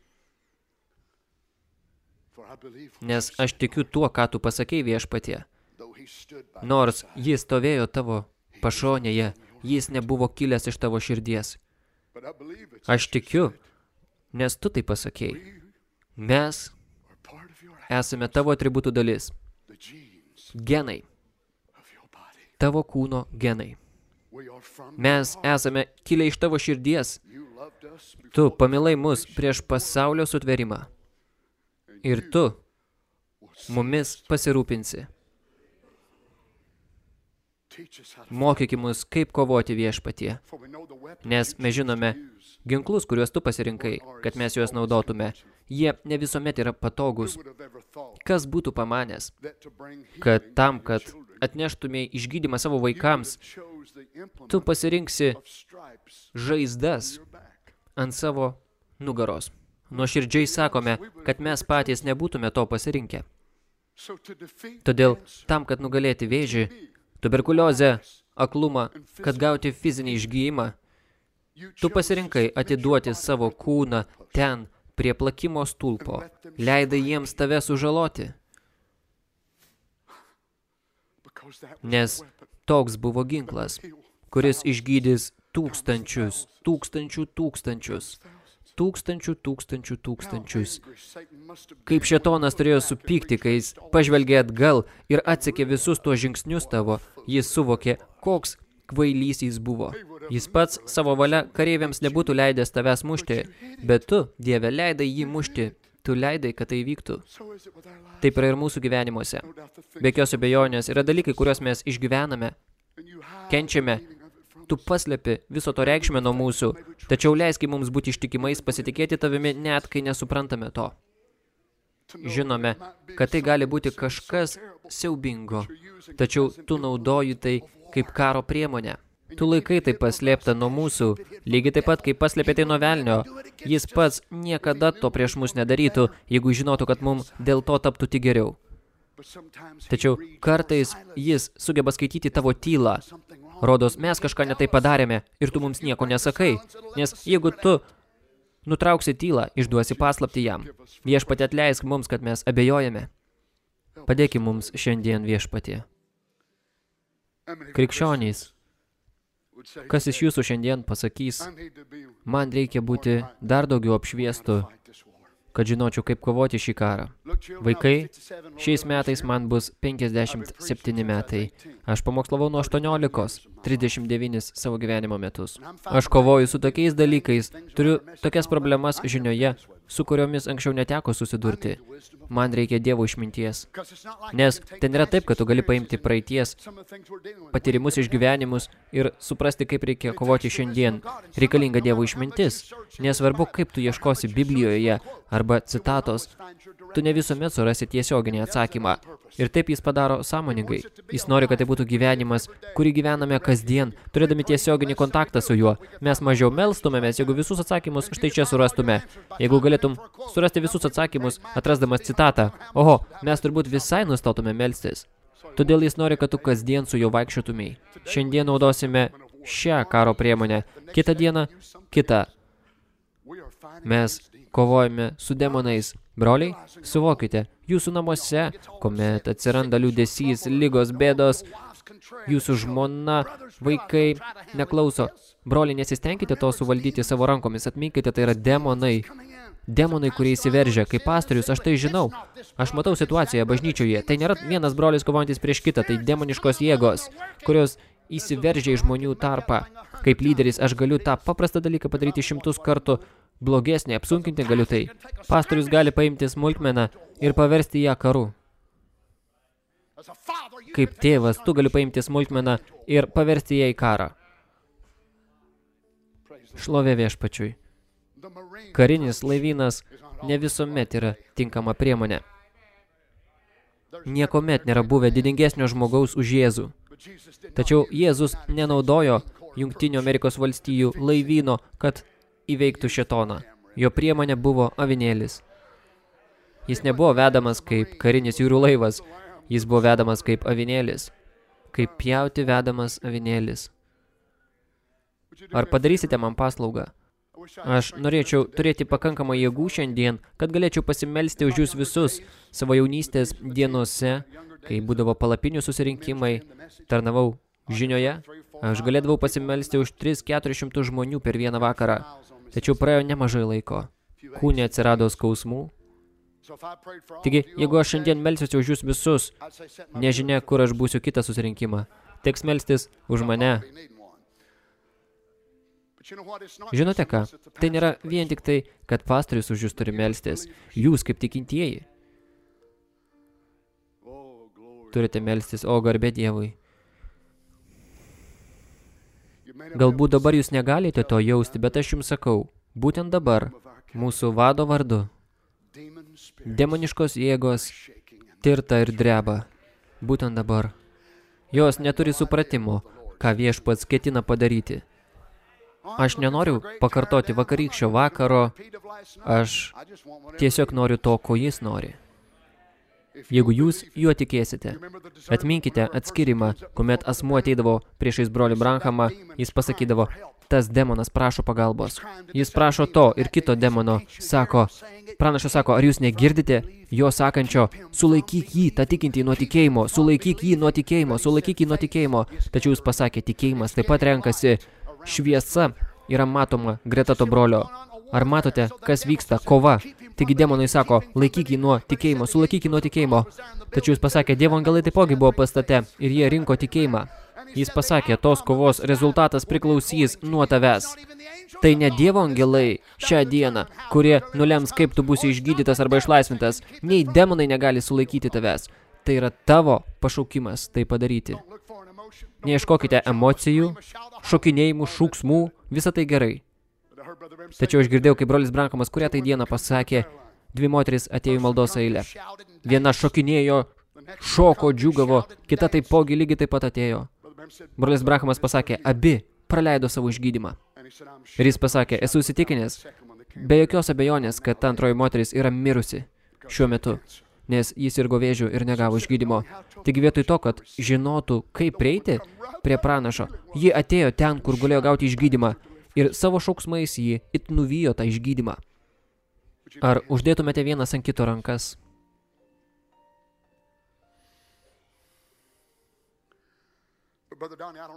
Nes aš tikiu tuo, ką tu pasakei viešpatie. Nors jis stovėjo tavo pašonėje, jis nebuvo kilęs iš tavo širdies. Aš tikiu, nes tu tai pasakei. Mes esame tavo atributų dalis. Genai. Tavo kūno genai. Mes esame kilę iš tavo širdies. Tu pamilai mus prieš pasaulio sutverimą. Ir tu mumis pasirūpinsi. Mokyki mus, kaip kovoti viešpatie. Nes mes žinome ginklus, kuriuos tu pasirinkai, kad mes juos naudotume. Jie ne visuomet yra patogus. Kas būtų pamanęs, kad tam, kad atneštumėjai išgydymą savo vaikams, tu pasirinksi žaizdas ant savo nugaros. Nuoširdžiai sakome, kad mes patys nebūtume to pasirinkę. Todėl tam, kad nugalėti vėžį, tuberkuliozę, aklumą, kad gauti fizinį išgyjimą, tu pasirinkai atiduoti savo kūną ten, prie plakimo stulpo, leidai jiems tave sužaloti. Nes toks buvo ginklas, kuris išgydys tūkstančius, tūkstančių tūkstančius, tūkstančių tūkstančių tūkstančius. Kaip šetonas turėjo supykti, kai jis pažvelgė atgal ir atsekė visus tuos žingsnius tavo, jis suvokė, koks kvailys jis buvo. Jis pats savo valia kareiviams nebūtų leidęs tavęs mušti, bet tu, Dieve, leidai jį mušti, tu leidai, kad tai vyktų. Taip yra ir mūsų gyvenimuose. Be jokios abejonės yra dalykai, kuriuos mes išgyvename, kenčiame, tu paslepi viso to reikšmę nuo mūsų, tačiau leiski mums būti ištikimais, pasitikėti tavimi net, kai nesuprantame to. Žinome, kad tai gali būti kažkas siaubingo, tačiau tu naudoji tai kaip karo priemonę. Tu laikai tai paslėpta nuo mūsų, lygiai taip pat, kaip paslėpė tai nuo velnio. Jis pats niekada to prieš mus nedarytų, jeigu žinotų, kad mums dėl to taptų tik geriau. Tačiau kartais jis sugeba skaityti tavo tylą. Rodos, mes kažką netai padarėme ir tu mums nieko nesakai. Nes jeigu tu nutrauksi tylą, išduosi paslapti jam. Viešpatė atleisk mums, kad mes abejojame. Padėki mums šiandien viešpatie. Krikščionys, kas iš jūsų šiandien pasakys, man reikia būti dar daugiau apšviestu, kad žinočiau, kaip kovoti šį karą. Vaikai, šiais metais man bus 57 metai. Aš pamokslavau nuo 18, 39 savo gyvenimo metus. Aš kovoju su tokiais dalykais, turiu tokias problemas žinioje, su kuriomis anksčiau neteko susidurti. Man reikia Dievo išminties. Nes ten yra taip, kad tu gali paimti praeities patyrimus išgyvenimus ir suprasti, kaip reikia kovoti šiandien. Reikalinga Dievo išmintis. Nesvarbu, kaip tu ieškosi Biblijoje arba citatos, tu ne visuomet surasi tiesioginį atsakymą. Ir taip jis padaro sąmoningai. Jis nori, kad tai būtų gyvenimas, kurį gyvename kasdien, turėdami tiesioginį kontaktą su juo. Mes mažiau melstumėmės, jeigu visus atsakymus štai čia surastume. Jeigu galėtum surasti visus atsakymus, atrasdamas citatą, oho, mes turbūt visai nustotume melstis. Todėl jis nori, kad tu kasdien su juo vaikščiotumei. Šiandien naudosime šią karo priemonę, kitą dieną kitą. Mes kovojame su demonais. Broliai, suvokite, jūsų namuose, kuomet atsiranda liūdesys, lygos, bėdos, jūsų žmona, vaikai neklauso. Broliai, nesistengkite to suvaldyti savo rankomis, atminkite, tai yra demonai. demonai, kurie įsiveržia. Kaip pastorius, aš tai žinau. Aš matau situaciją bažnyčioje. Tai nėra vienas brolis kovojantis prieš kitą, tai demoniškos jėgos, kurios įsiveržia į žmonių tarpą. Kaip lyderis aš galiu tą paprastą dalyką padaryti šimtus kartų blogesnį, apsunkinti galiu tai. Pastorius gali paimti smulkmeną ir paversti ją karu. Kaip tėvas, tu gali paimti smulkmeną ir paversti ją į karą. Šlovė viešpačiui. Karinis laivynas ne visuomet yra tinkama priemonė. Niekomet nėra buvę didingesnio žmogaus už Jėzų. Tačiau Jėzus nenaudojo Jungtinių Amerikos valstijų laivyno, kad įveiktų šetoną. Jo priemonė buvo avinėlis. Jis nebuvo vedamas kaip karinis jūrų laivas, jis buvo vedamas kaip avinėlis, kaip pjauti vedamas avinėlis. Ar padarysite man paslaugą? Aš norėčiau turėti pakankamą jėgų šiandien, kad galėčiau pasimelsti už jūs visus savo jaunystės dienose, kai būdavo palapinių susirinkimai, tarnavau žinioje, aš galėdavau pasimelsti už 3-400 žmonių per vieną vakarą. Tačiau praėjo nemažai laiko. Kūne atsirado skausmų. Taigi, jeigu aš šiandien melsiuosi už jūs visus, nežinia, kur aš būsiu kitą susirinkimą. Teks melstis už mane, Žinote ką? Tai nėra vien tik tai, kad pastorius už jūs turi melstis. Jūs kaip tikintieji. Turite melstis, o garbė Dievui. Galbūt dabar jūs negalite to jausti, bet aš jums sakau, būtent dabar, mūsų vado vardu, demoniškos jėgos tirta ir dreba. Būtent dabar. Jos neturi supratimo, ką viešpats ketina padaryti. Aš nenoriu pakartoti vakarykščio vakaro, aš tiesiog noriu to, ko jis nori. Jeigu jūs juo tikėsite, atminkite atskirimą, kuomet asmuo ateidavo priešais brolių Branhamą, jis pasakydavo, tas demonas prašo pagalbos. Jis prašo to ir kito demono, sako, pranašas sako, ar jūs negirdite jo sakančio, sulaikyk jį, tą tikintį nuo tikėjimo, sulaikyk jį nuo tikėjimo, sulaikyk jį nuo tikėjimo. Tačiau jūs pasakė, tikėjimas taip pat renkasi šviesa yra matoma greta to brolio. Ar matote, kas vyksta? Kova. Taigi demonai sako, laikyk jį nuo tikėjimo, sulaikyk jį nuo tikėjimo. Tačiau jis pasakė, dievo angelai taipogi buvo pastate ir jie rinko tikėjimą. Jis pasakė, tos kovos rezultatas priklausys nuo tavęs. Tai ne dievo angelai šią dieną, kurie nulems, kaip tu būsi išgydytas arba išlaisvintas. Nei demonai negali sulaikyti tavęs. Tai yra tavo pašaukimas tai padaryti. Neieškokite emocijų, šokinėjimų, šūksmų, visą tai gerai. Tačiau aš girdėjau, kaip brolis Brankomas kurią tai dieną pasakė, dvi moteris atėjo į maldos eilę. Viena šokinėjo, šoko, džiugavo, kita taipogi lygiai taip pat atėjo. Brolis Brankomas pasakė, abi praleido savo išgydymą. Ir jis pasakė, esu įsitikinęs, be jokios abejonės, kad ta antroji moteris yra mirusi šiuo metu nes jis irgo vėžių ir negavo išgydymo. Taigi vietoj to, kad žinotų, kaip prieiti prie pranašo, ji atėjo ten, kur galėjo gauti išgydymą ir savo šauksmais jį it nuvijo tą išgydymą. Ar uždėtumėte vienas ant kito rankas?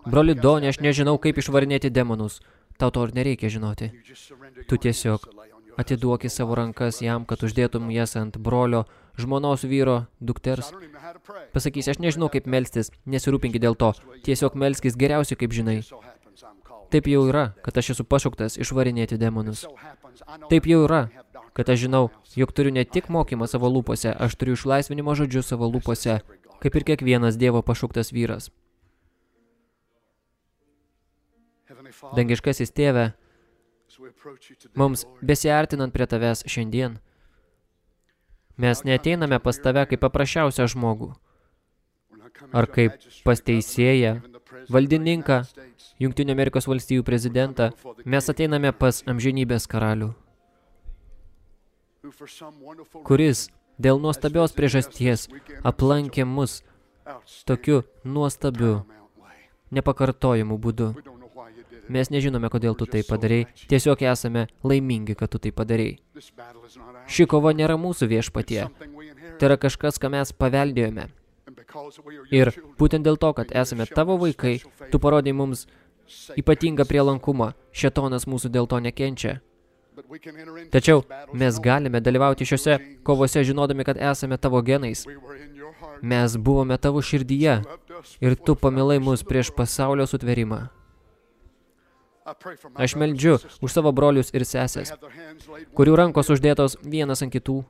Broli Donė, aš nežinau, kaip išvarinėti demonus. Tau to ir nereikia žinoti. Tu tiesiog atiduoki savo rankas jam, kad uždėtum jas ant brolio, žmonos vyro, dukters. Pasakysi, aš nežinau, kaip melstis, nesirūpinki dėl to, tiesiog melskis geriausiai, kaip žinai. Taip jau yra, kad aš esu pašauktas išvarinėti demonus. Taip jau yra, kad aš žinau, jog turiu ne tik mokymą savo lūpose, aš turiu išlaisvinimo žodžius savo lūpose, kaip ir kiekvienas Dievo pašauktas vyras. Dangiškasis tėve, mums besiartinant prie tavęs šiandien, Mes neteiname pas tave kaip paprasčiausią žmogų. Ar kaip pas teisėją, valdininką, Jungtinių Amerikos valstijų prezidentą, mes ateiname pas amžinybės karalių, kuris dėl nuostabios priežasties aplankė mus tokiu nuostabiu, nepakartojimu būdu. Mes nežinome, kodėl tu tai padarei, tiesiog esame laimingi, kad tu tai padarei. Ši kova nėra mūsų viešpatie. Tai yra kažkas, ką mes paveldėjome. Ir būtent dėl to, kad esame tavo vaikai, tu parodai mums ypatingą prielankumą. Šetonas mūsų dėl to nekenčia. Tačiau mes galime dalyvauti šiuose kovose žinodami, kad esame tavo genais. Mes buvome tavo širdyje ir tu pamilai mus prieš pasaulio sutverimą. Aš meldžiu už savo brolius ir sesės, kurių rankos uždėtos vienas ant kitų.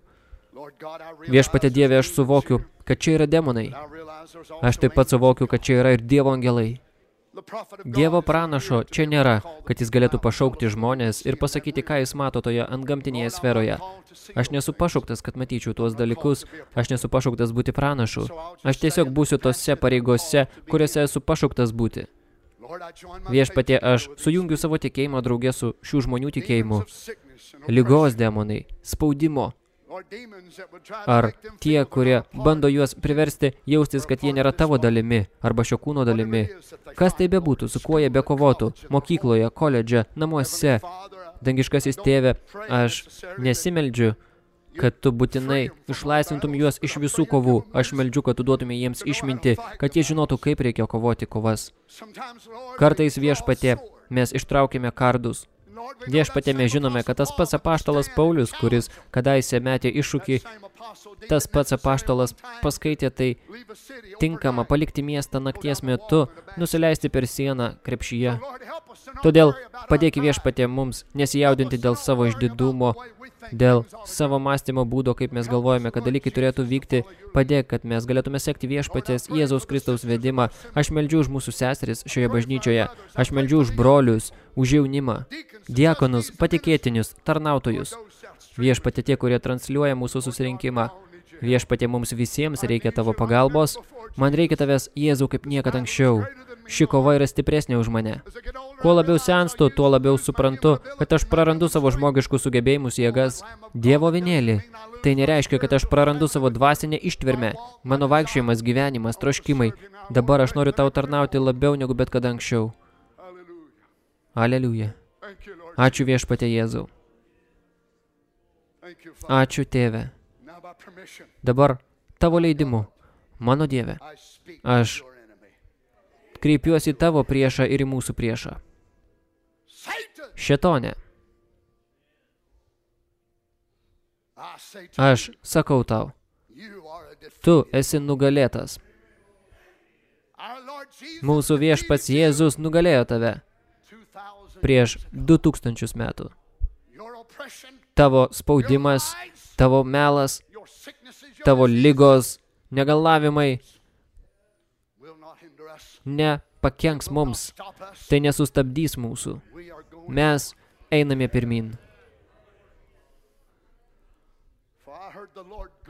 Viešpatė Dieve, aš suvokiu, kad čia yra demonai. Aš taip pat suvokiu, kad čia yra ir Dievo angelai. Dievo pranašo čia nėra, kad jis galėtų pašaukti žmonės ir pasakyti, ką jis mato toje antgamtinėje sferoje. Aš nesu pašauktas, kad matyčiau tuos dalykus, aš nesu pašauktas būti pranašu. Aš tiesiog būsiu tose pareigose, kuriuose esu pašauktas būti. Viešpatie, aš sujungiu savo tikėjimą draugė su šių žmonių tikėjimu. Lygos demonai, spaudimo, Ar tie, kurie bando juos priversti jaustis, kad jie nėra tavo dalimi arba šio kūno dalimi. Kas tai bebūtų, su kuo jie bekovotų, mokykloje, koledže, namuose. Dangiškasis tėve, aš nesimeldžiu, kad tu būtinai išlaisvintum juos iš visų kovų. Aš meldžiu, kad tu duotumė jiems išminti, kad jie žinotų, kaip reikia kovoti kovas. Kartais viešpatė mes ištraukėme kardus, Viešpatė mes žinome, kad tas pats apaštalas Paulius, kuris kadaise metė iššūkį, tas pats apaštalas paskaitė tai tinkama palikti miestą nakties metu, nusileisti per sieną krepšyje. Todėl padėk viešpatė mums nesijaudinti dėl savo išdidumo, dėl savo mąstymo būdo, kaip mes galvojame, kad dalykai turėtų vykti, padėk, kad mes galėtume sekti viešpatės Jėzaus Kristaus vedimą. Aš meldžiu už mūsų seseris šioje bažnyčioje, aš meldžiu už brolius, už jaunimą, diakonus, patikėtinius, tarnautojus. Viešpatė tie, kurie transliuoja mūsų susirinkimą. Viešpatė mums visiems reikia tavo pagalbos. Man reikia tavęs, Jėzau, kaip niekad anksčiau. Ši kova yra stipresnė už mane. Kuo labiau senstu, tuo labiau suprantu, kad aš prarandu savo žmogiškus sugebėjimus jėgas. Dievo vienėlį. Tai nereiškia, kad aš prarandu savo dvasinę ištvermę. Mano vaikščiojimas, gyvenimas, troškimai. Dabar aš noriu tau tarnauti labiau negu bet kada anksčiau. Aleliuja. Ačiū viešpatė Jėzau. Ačiū tėve. Dabar tavo leidimu, mano Dieve, aš kreipiuosi į tavo priešą ir į mūsų priešą. Šetonė. Aš sakau tau, tu esi nugalėtas. Mūsų viešpats Jėzus nugalėjo tave prieš 2000 metų. Tavo spaudimas, tavo melas, tavo lygos, negalavimai nepakenks mums, tai nesustabdys mūsų. Mes einame pirmin.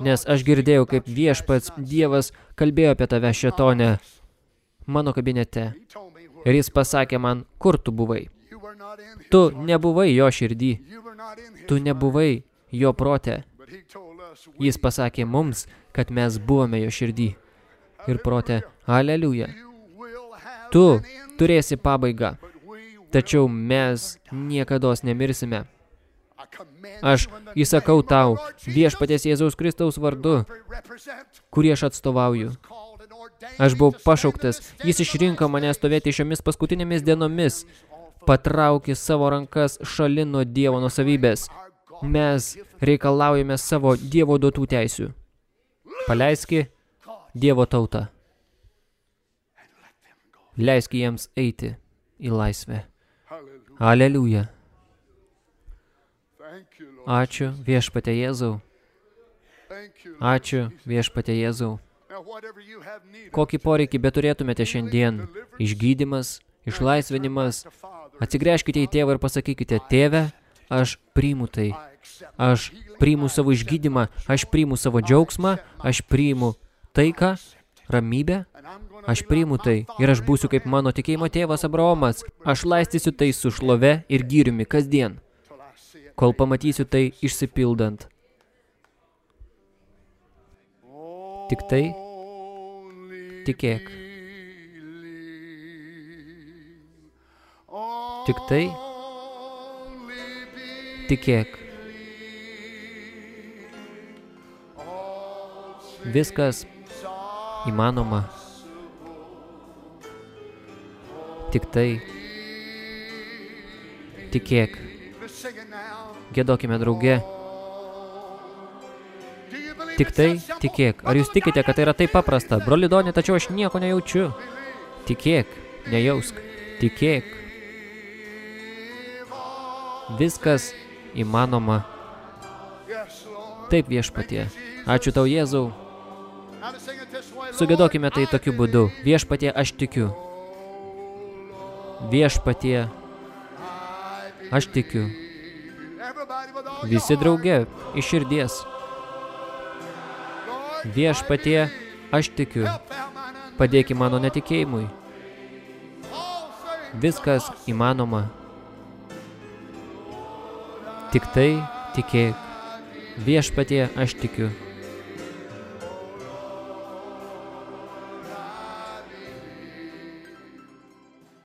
Nes aš girdėjau, kaip viešpats Dievas kalbėjo apie tave šetonę mano kabinete. Ir jis pasakė man, kur tu buvai. Tu nebuvai jo širdį. Tu nebuvai jo prote. Jis pasakė mums, kad mes buvome jo širdį. Ir prote, aleliuja. Tu turėsi pabaigą, tačiau mes niekados nemirsime. Aš įsakau tau viešpatės Jėzaus Kristaus vardu, kurį aš atstovauju. Aš buvau pašauktas, jis išrinko mane stovėti šiomis paskutinėmis dienomis, patraukė savo rankas šalin nuo Dievo nusavybės. Mes reikalaujame savo Dievo duotų teisių. Paleiski Dievo tautą. Leisk jiems eiti į laisvę. Aleliuja. Ačiū viešpate Jėzau. Ačiū viešpate Jėzau. Kokį poreikį beturėtumėte šiandien? Išgydymas, išlaisvinimas. Atsigręžkite į tėvą ir pasakykite, tėve, aš priimu tai. Aš priimu savo išgydymą, aš priimu savo džiaugsmą, aš priimu taiką, ramybę, aš priimu tai ir aš būsiu kaip mano tikėjimo tėvas Abraomas. Aš laistysiu tai su šlove ir gyriumi kasdien, kol pamatysiu tai išsipildant. Tik tai tikėk. Tik tai tikėk. Viskas įmanoma. Tik tai tikėk. Gėdokime drauge. Tik tai tikėk. Ar jūs tikite, kad tai yra taip paprasta? Broli Donė, tačiau aš nieko nejaučiu. Tikėk, nejausk. Tikėk. Viskas įmanoma. Taip viešpatie. Ačiū tau, Jėzau. Sugėdokime tai tokiu būdu. Viešpatie, aš tikiu. Viešpatie, aš tikiu. Visi drauge, iš širdies. Viešpatie, aš tikiu. Padėki mano netikėjimui. Viskas įmanoma. Tik tai tikėk. Viešpatie, aš tikiu.